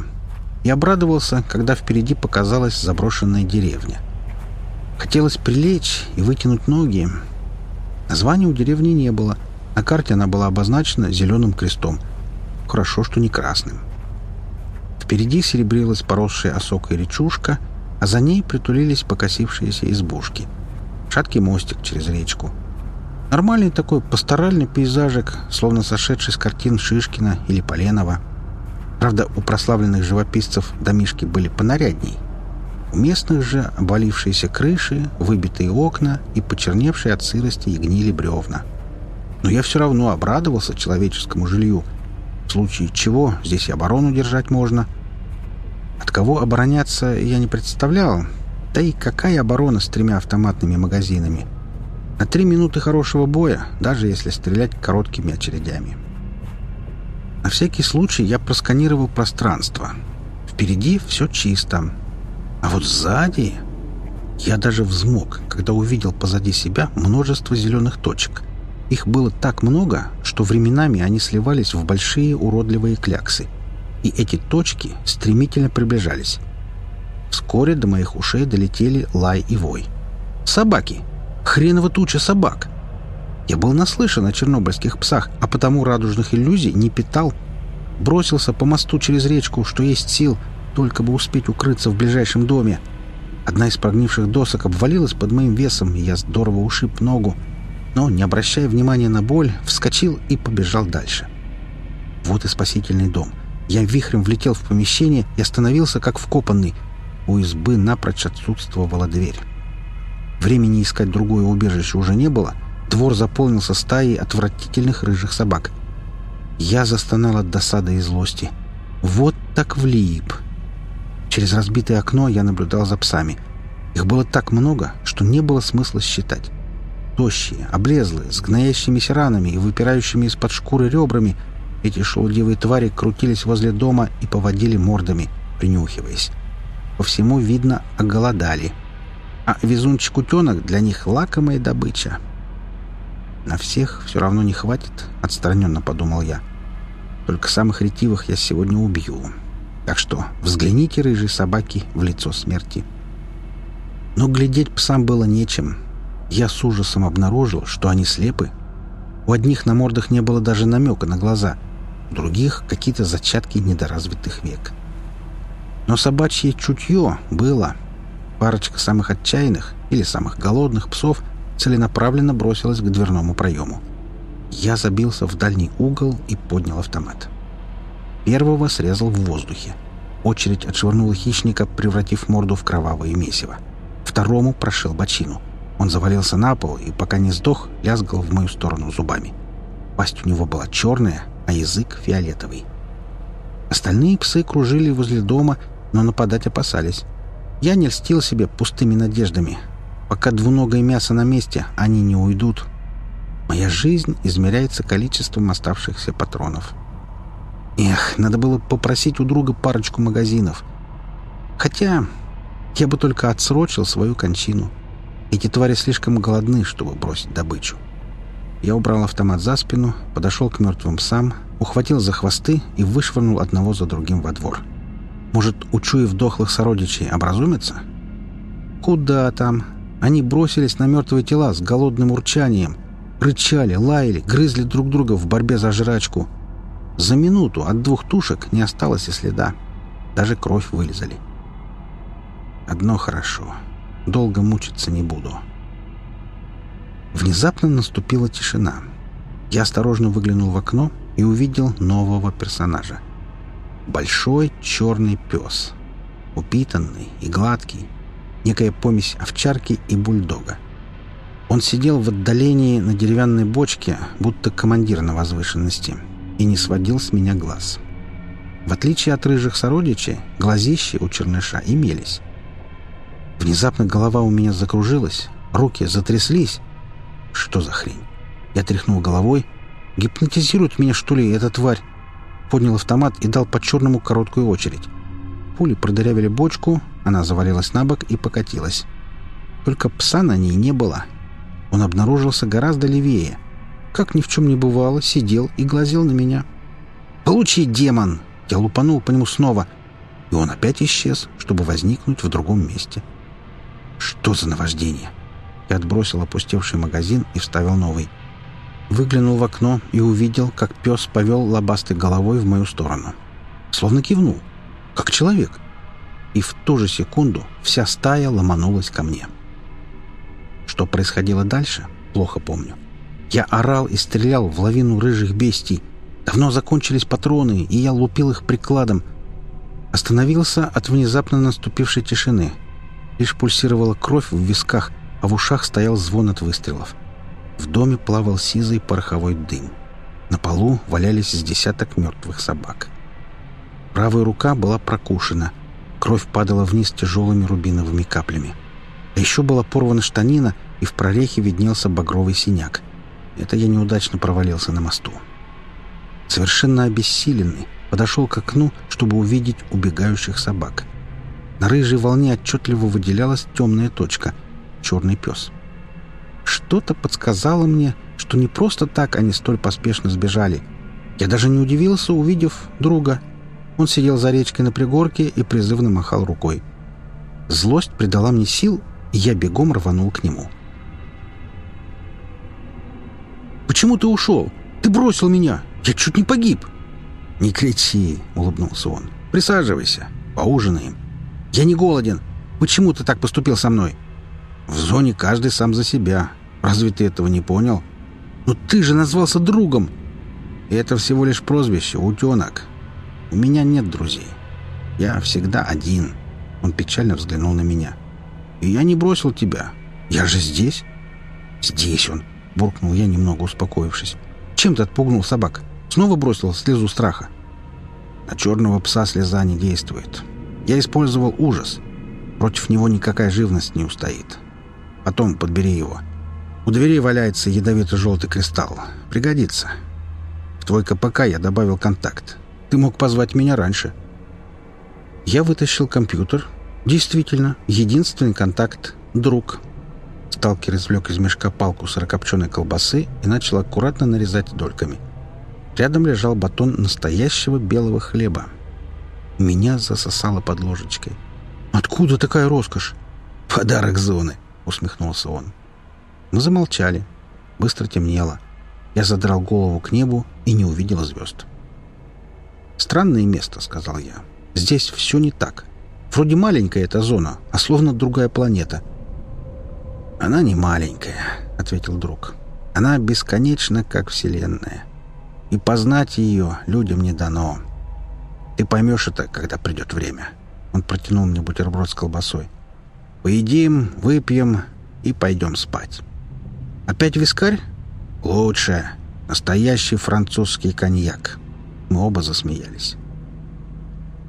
И обрадовался, когда впереди показалась заброшенная деревня. Хотелось прилечь и вытянуть ноги. Названия у деревни не было. На карте она была обозначена зеленым крестом. Хорошо, что не красным. Впереди серебрилась поросшая осокой речушка, а за ней притулились покосившиеся избушки. Шаткий мостик через речку. Нормальный такой пасторальный пейзажик, словно сошедший с картин Шишкина или Поленова. Правда, у прославленных живописцев домишки были понарядней. У местных же обвалившиеся крыши, выбитые окна и почерневшие от сырости и гнили бревна. Но я все равно обрадовался человеческому жилью. В случае чего здесь и оборону держать можно. От кого обороняться я не представлял. Да и какая оборона с тремя автоматными магазинами? На три минуты хорошего боя, даже если стрелять короткими очередями. На всякий случай я просканировал пространство. Впереди все чисто. А вот сзади... Я даже взмок, когда увидел позади себя множество зеленых точек. Их было так много, что временами они сливались в большие уродливые кляксы. И эти точки стремительно приближались. Вскоре до моих ушей долетели лай и вой. «Собаки! Хреново туча собак!» Я был наслышан о чернобыльских псах, а потому радужных иллюзий не питал. Бросился по мосту через речку, что есть сил — только бы успеть укрыться в ближайшем доме. Одна из прогнивших досок обвалилась под моим весом, и я здорово ушиб ногу. Но, не обращая внимания на боль, вскочил и побежал дальше. Вот и спасительный дом. Я вихрем влетел в помещение и остановился, как вкопанный. У избы напрочь отсутствовала дверь. Времени искать другое убежище уже не было. Двор заполнился стаей отвратительных рыжих собак. Я застонал от досады и злости. Вот так влип. Через разбитое окно я наблюдал за псами. Их было так много, что не было смысла считать. Тощие, облезлые, с гноящимися ранами и выпирающими из-под шкуры ребрами, эти шелудивые твари крутились возле дома и поводили мордами, принюхиваясь. По всему видно, оголодали. А везунчик-утенок для них лакомая добыча. На всех все равно не хватит, отстраненно подумал я. Только самых ретивых я сегодня убью. Так что взгляните, рыжие собаки, в лицо смерти. Но глядеть псам было нечем. Я с ужасом обнаружил, что они слепы. У одних на мордах не было даже намека на глаза, у других — какие-то зачатки недоразвитых век. Но собачье чутье было. Парочка самых отчаянных или самых голодных псов целенаправленно бросилась к дверному проему. Я забился в дальний угол и поднял автомат. Первого срезал в воздухе. Очередь отшвырнула хищника, превратив морду в кровавое месиво. Второму прошил бочину. Он завалился на пол и, пока не сдох, лязгал в мою сторону зубами. Пасть у него была черная, а язык фиолетовый. Остальные псы кружили возле дома, но нападать опасались. Я не льстил себе пустыми надеждами. Пока двуногое мясо на месте, они не уйдут. Моя жизнь измеряется количеством оставшихся патронов. Эх, надо было попросить у друга парочку магазинов. Хотя я бы только отсрочил свою кончину. Эти твари слишком голодны, чтобы бросить добычу. Я убрал автомат за спину, подошел к мертвым псам, ухватил за хвосты и вышвырнул одного за другим во двор. Может, учуяв дохлых сородичей, образумятся? Куда там? Они бросились на мертвые тела с голодным урчанием. Рычали, лаяли, грызли друг друга в борьбе за жрачку. За минуту от двух тушек не осталось и следа. Даже кровь вылезали. Одно хорошо. Долго мучиться не буду. Внезапно наступила тишина. Я осторожно выглянул в окно и увидел нового персонажа. Большой черный пес. Упитанный и гладкий. Некая помесь овчарки и бульдога. Он сидел в отдалении на деревянной бочке, будто командир на возвышенности, и не сводил с меня глаз. В отличие от рыжих сородичей, глазищи у черныша имелись. Внезапно голова у меня закружилась, руки затряслись. Что за хрень? Я тряхнул головой. Гипнотизирует меня, что ли, эта тварь? Поднял автомат и дал по черному короткую очередь. Пули продырявили бочку, она завалилась на бок и покатилась. Только пса на ней не было. Он обнаружился гораздо левее. Как ни в чем не бывало, сидел и глазел на меня. «Получи, демон!» Я лупанул по нему снова, и он опять исчез, чтобы возникнуть в другом месте. — что за наваждение? Я отбросил опустевший магазин и вставил новый. Выглянул в окно и увидел, как пес повел лобастой головой в мою сторону. Словно кивнул. Как человек. И в ту же секунду вся стая ломанулась ко мне. Что происходило дальше, плохо помню. Я орал и стрелял в лавину рыжих бестий. Давно закончились патроны, и я лупил их прикладом. Остановился от внезапно наступившей тишины — Лишь пульсировала кровь в висках, а в ушах стоял звон от выстрелов. В доме плавал сизый пороховой дым. На полу валялись с десяток мертвых собак. Правая рука была прокушена. Кровь падала вниз тяжелыми рубиновыми каплями. А еще была порвана штанина, и в прорехе виднелся багровый синяк. Это я неудачно провалился на мосту. Совершенно обессиленный, подошел к окну, чтобы увидеть убегающих собак — на рыжей волне отчетливо выделялась темная точка — черный пес. Что-то подсказало мне, что не просто так они столь поспешно сбежали. Я даже не удивился, увидев друга. Он сидел за речкой на пригорке и призывно махал рукой. Злость придала мне сил, и я бегом рванул к нему. «Почему ты ушел? Ты бросил меня! Я чуть не погиб!» «Не кричи!» — улыбнулся он. «Присаживайся, поужинаем». «Я не голоден. Почему ты так поступил со мной?» «В зоне каждый сам за себя. Разве ты этого не понял?» «Но ты же назвался другом!» «Это всего лишь прозвище, утенок. У меня нет друзей. Я всегда один». Он печально взглянул на меня. «И я не бросил тебя. Я же здесь». «Здесь он!» — буркнул я, немного успокоившись. «Чем ты отпугнул собак? Снова бросил слезу страха?» «На черного пса слеза не действует. Я использовал ужас. Против него никакая живность не устоит. Потом подбери его. У двери валяется ядовито-желтый кристалл. Пригодится. В твой КПК я добавил контакт. Ты мог позвать меня раньше. Я вытащил компьютер. Действительно, единственный контакт — друг. Сталкер извлек из мешка палку сырокопченой колбасы и начал аккуратно нарезать дольками. Рядом лежал батон настоящего белого хлеба. Меня засосало под ложечкой. «Откуда такая роскошь?» «Подарок зоны», — усмехнулся он. Мы замолчали. Быстро темнело. Я задрал голову к небу и не увидел звезд. «Странное место», — сказал я. «Здесь все не так. Вроде маленькая эта зона, а словно другая планета. «Она не маленькая», — ответил друг. «Она бесконечна, как Вселенная. И познать ее людям не дано. Ты поймешь это, когда придет время». Он протянул мне бутерброд с колбасой. «Поедим, выпьем и пойдем спать». «Опять вискарь?» «Лучше. Настоящий французский коньяк». Мы оба засмеялись.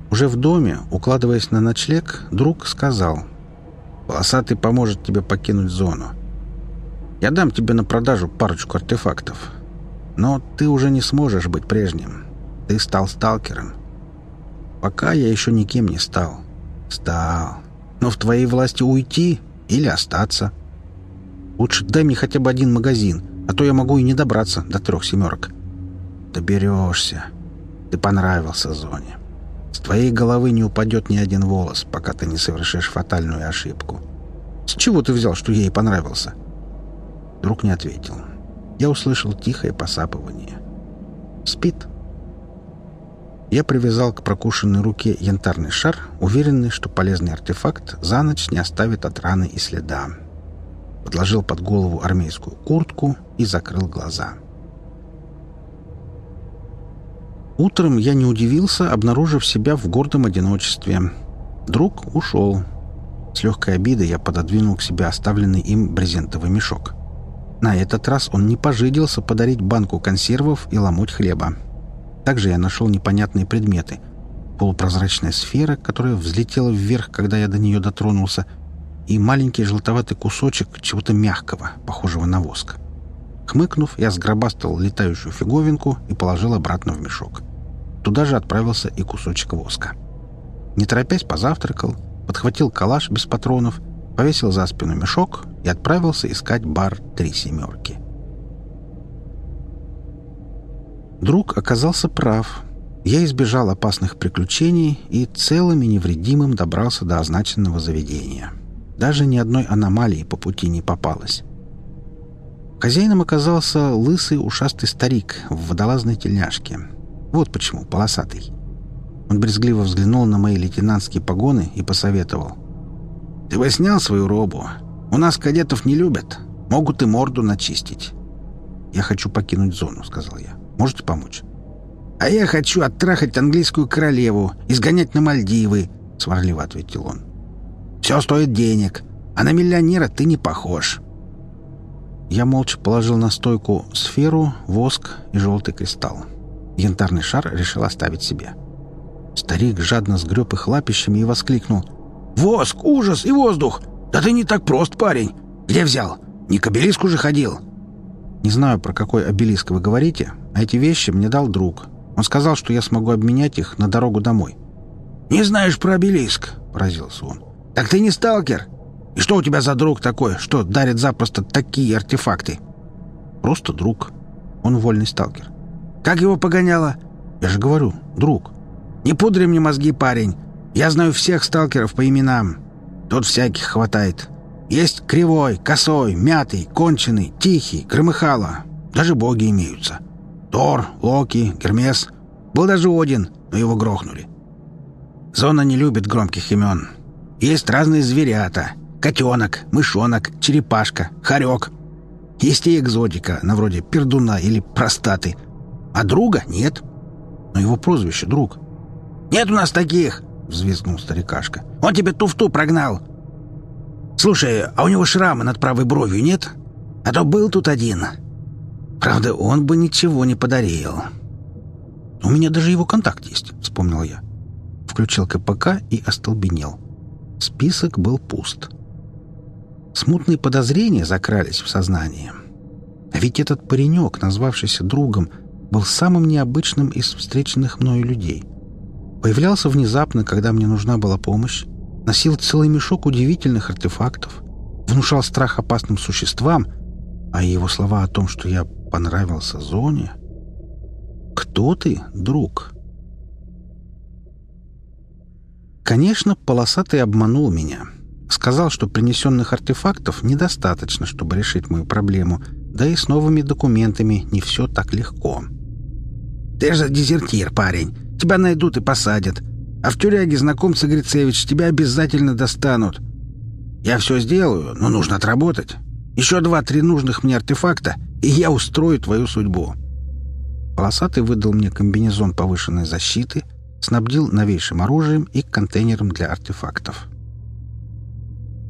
Уже в доме, укладываясь на ночлег, друг сказал, «Полосатый поможет тебе покинуть зону. Я дам тебе на продажу парочку артефактов. Но ты уже не сможешь быть прежним. Ты стал сталкером. Пока я еще никем не стал. Стал. Но в твоей власти уйти или остаться. Лучше дай мне хотя бы один магазин, а то я могу и не добраться до трех семерок. Доберешься. Ты понравился зоне. С твоей головы не упадет ни один волос, пока ты не совершишь фатальную ошибку. С чего ты взял, что ей понравился? Друг не ответил. Я услышал тихое посапывание. Спит. Я привязал к прокушенной руке янтарный шар, уверенный, что полезный артефакт за ночь не оставит от раны и следа. Подложил под голову армейскую куртку и закрыл глаза. — Утром я не удивился, обнаружив себя в гордом одиночестве. Друг ушел. С легкой обидой я пододвинул к себе оставленный им брезентовый мешок. На этот раз он не пожиделся подарить банку консервов и ломоть хлеба. Также я нашел непонятные предметы. Полупрозрачная сфера, которая взлетела вверх, когда я до нее дотронулся, и маленький желтоватый кусочек чего-то мягкого, похожего на воск. Хмыкнув, я сгробастал летающую фиговинку и положил обратно в мешок. Туда же отправился и кусочек воска. Не торопясь позавтракал, подхватил калаш без патронов, повесил за спину мешок и отправился искать бар «Три семерки». Друг оказался прав. Я избежал опасных приключений и целым и невредимым добрался до означенного заведения. Даже ни одной аномалии по пути не попалось. Хозяином оказался лысый ушастый старик в водолазной тельняшке. Вот почему полосатый. Он брезгливо взглянул на мои лейтенантские погоны и посоветовал. «Ты бы снял свою робу. У нас кадетов не любят. Могут и морду начистить». «Я хочу покинуть зону», — сказал я. «Можете помочь?» «А я хочу оттрахать английскую королеву, изгонять на Мальдивы», — сварливо ответил он. «Все стоит денег, а на миллионера ты не похож». Я молча положил на стойку сферу, воск и желтый кристалл. Янтарный шар решил оставить себе. Старик жадно сгреб их лапищами и воскликнул. «Воск, ужас и воздух! Да ты не так прост, парень! Где взял? Не к обелиску же ходил!» «Не знаю, про какой обелиск вы говорите, эти вещи мне дал друг. Он сказал, что я смогу обменять их на дорогу домой». «Не знаешь про обелиск?» — поразился он. «Так ты не сталкер! И что у тебя за друг такой, что дарит запросто такие артефакты?» «Просто друг. Он вольный сталкер. Как его погоняло? Я же говорю, друг. Не пудри мне мозги, парень. Я знаю всех сталкеров по именам. Тут всяких хватает. Есть кривой, косой, мятый, конченый, тихий, громыхало. Даже боги имеются. Тор, Локи, Гермес. Был даже Один, но его грохнули. Зона не любит громких имен. Есть разные зверята. Котенок, мышонок, черепашка, хорек. Есть и экзотика, на вроде пердуна или простаты — а друга нет. Но его прозвище друг. «Нет у нас таких!» — взвизгнул старикашка. «Он тебе туфту прогнал!» «Слушай, а у него шрама над правой бровью нет? А то был тут один. Правда, он бы ничего не подарил». «У меня даже его контакт есть», — вспомнил я. Включил КПК и остолбенел. Список был пуст. Смутные подозрения закрались в сознание. А ведь этот паренек, назвавшийся другом, — был самым необычным из встреченных мною людей. Появлялся внезапно, когда мне нужна была помощь, носил целый мешок удивительных артефактов, внушал страх опасным существам, а его слова о том, что я понравился Зоне... «Кто ты, друг?» Конечно, полосатый обманул меня. Сказал, что принесенных артефактов недостаточно, чтобы решить мою проблему, да и с новыми документами не все так легко. «Ты же дезертир, парень. Тебя найдут и посадят. А в тюряге знакомцы Грицевич тебя обязательно достанут. Я все сделаю, но нужно отработать. Еще два-три нужных мне артефакта, и я устрою твою судьбу». Полосатый выдал мне комбинезон повышенной защиты, снабдил новейшим оружием и контейнером для артефактов.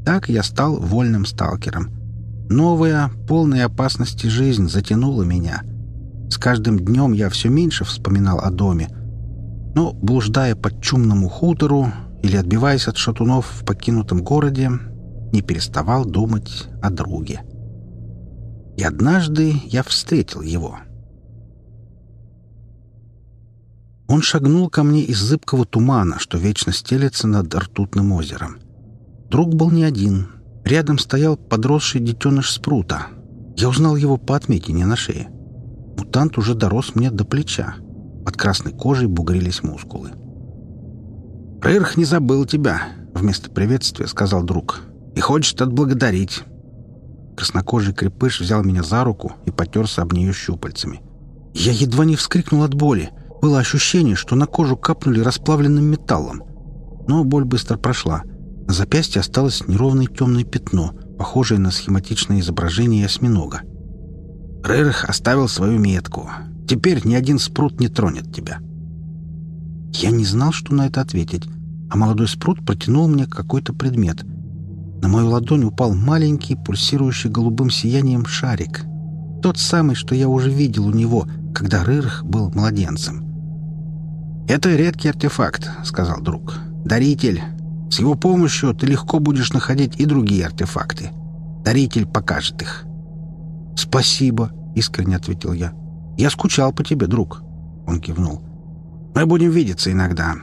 Так я стал вольным сталкером. Новая, полная опасности жизнь затянула меня. С каждым днем я все меньше вспоминал о доме, но, блуждая по чумному хутору или отбиваясь от шатунов в покинутом городе, не переставал думать о друге. И однажды я встретил его. Он шагнул ко мне из зыбкого тумана, что вечно стелется над ртутным озером. Друг был не один. Рядом стоял подросший детеныш спрута. Я узнал его по отметине на шее. Мутант уже дорос мне до плеча. Под красной кожей бугрились мускулы. «Рырх не забыл тебя», — вместо приветствия сказал друг. «И хочет отблагодарить». Краснокожий крепыш взял меня за руку и потерся об нее щупальцами. Я едва не вскрикнул от боли. Было ощущение, что на кожу капнули расплавленным металлом. Но боль быстро прошла. На запястье осталось неровное темное пятно, похожее на схематичное изображение осьминога. Рерих оставил свою метку. Теперь ни один спрут не тронет тебя. Я не знал, что на это ответить, а молодой спрут протянул мне какой-то предмет. На мою ладонь упал маленький, пульсирующий голубым сиянием шарик. Тот самый, что я уже видел у него, когда Рырх был младенцем. «Это редкий артефакт», — сказал друг. «Даритель. С его помощью ты легко будешь находить и другие артефакты. Даритель покажет их». «Спасибо», — искренне ответил я. «Я скучал по тебе, друг». Он кивнул. «Мы будем видеться иногда.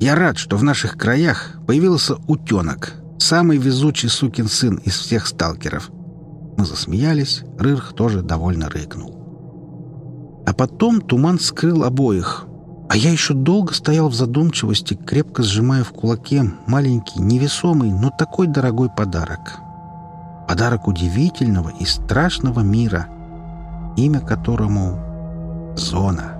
Я рад, что в наших краях появился утенок, самый везучий сукин сын из всех сталкеров». Мы засмеялись, Рырх тоже довольно рыкнул. А потом туман скрыл обоих, а я еще долго стоял в задумчивости, крепко сжимая в кулаке маленький, невесомый, но такой дорогой подарок. Подарок удивительного и страшного мира, имя которому — Зона.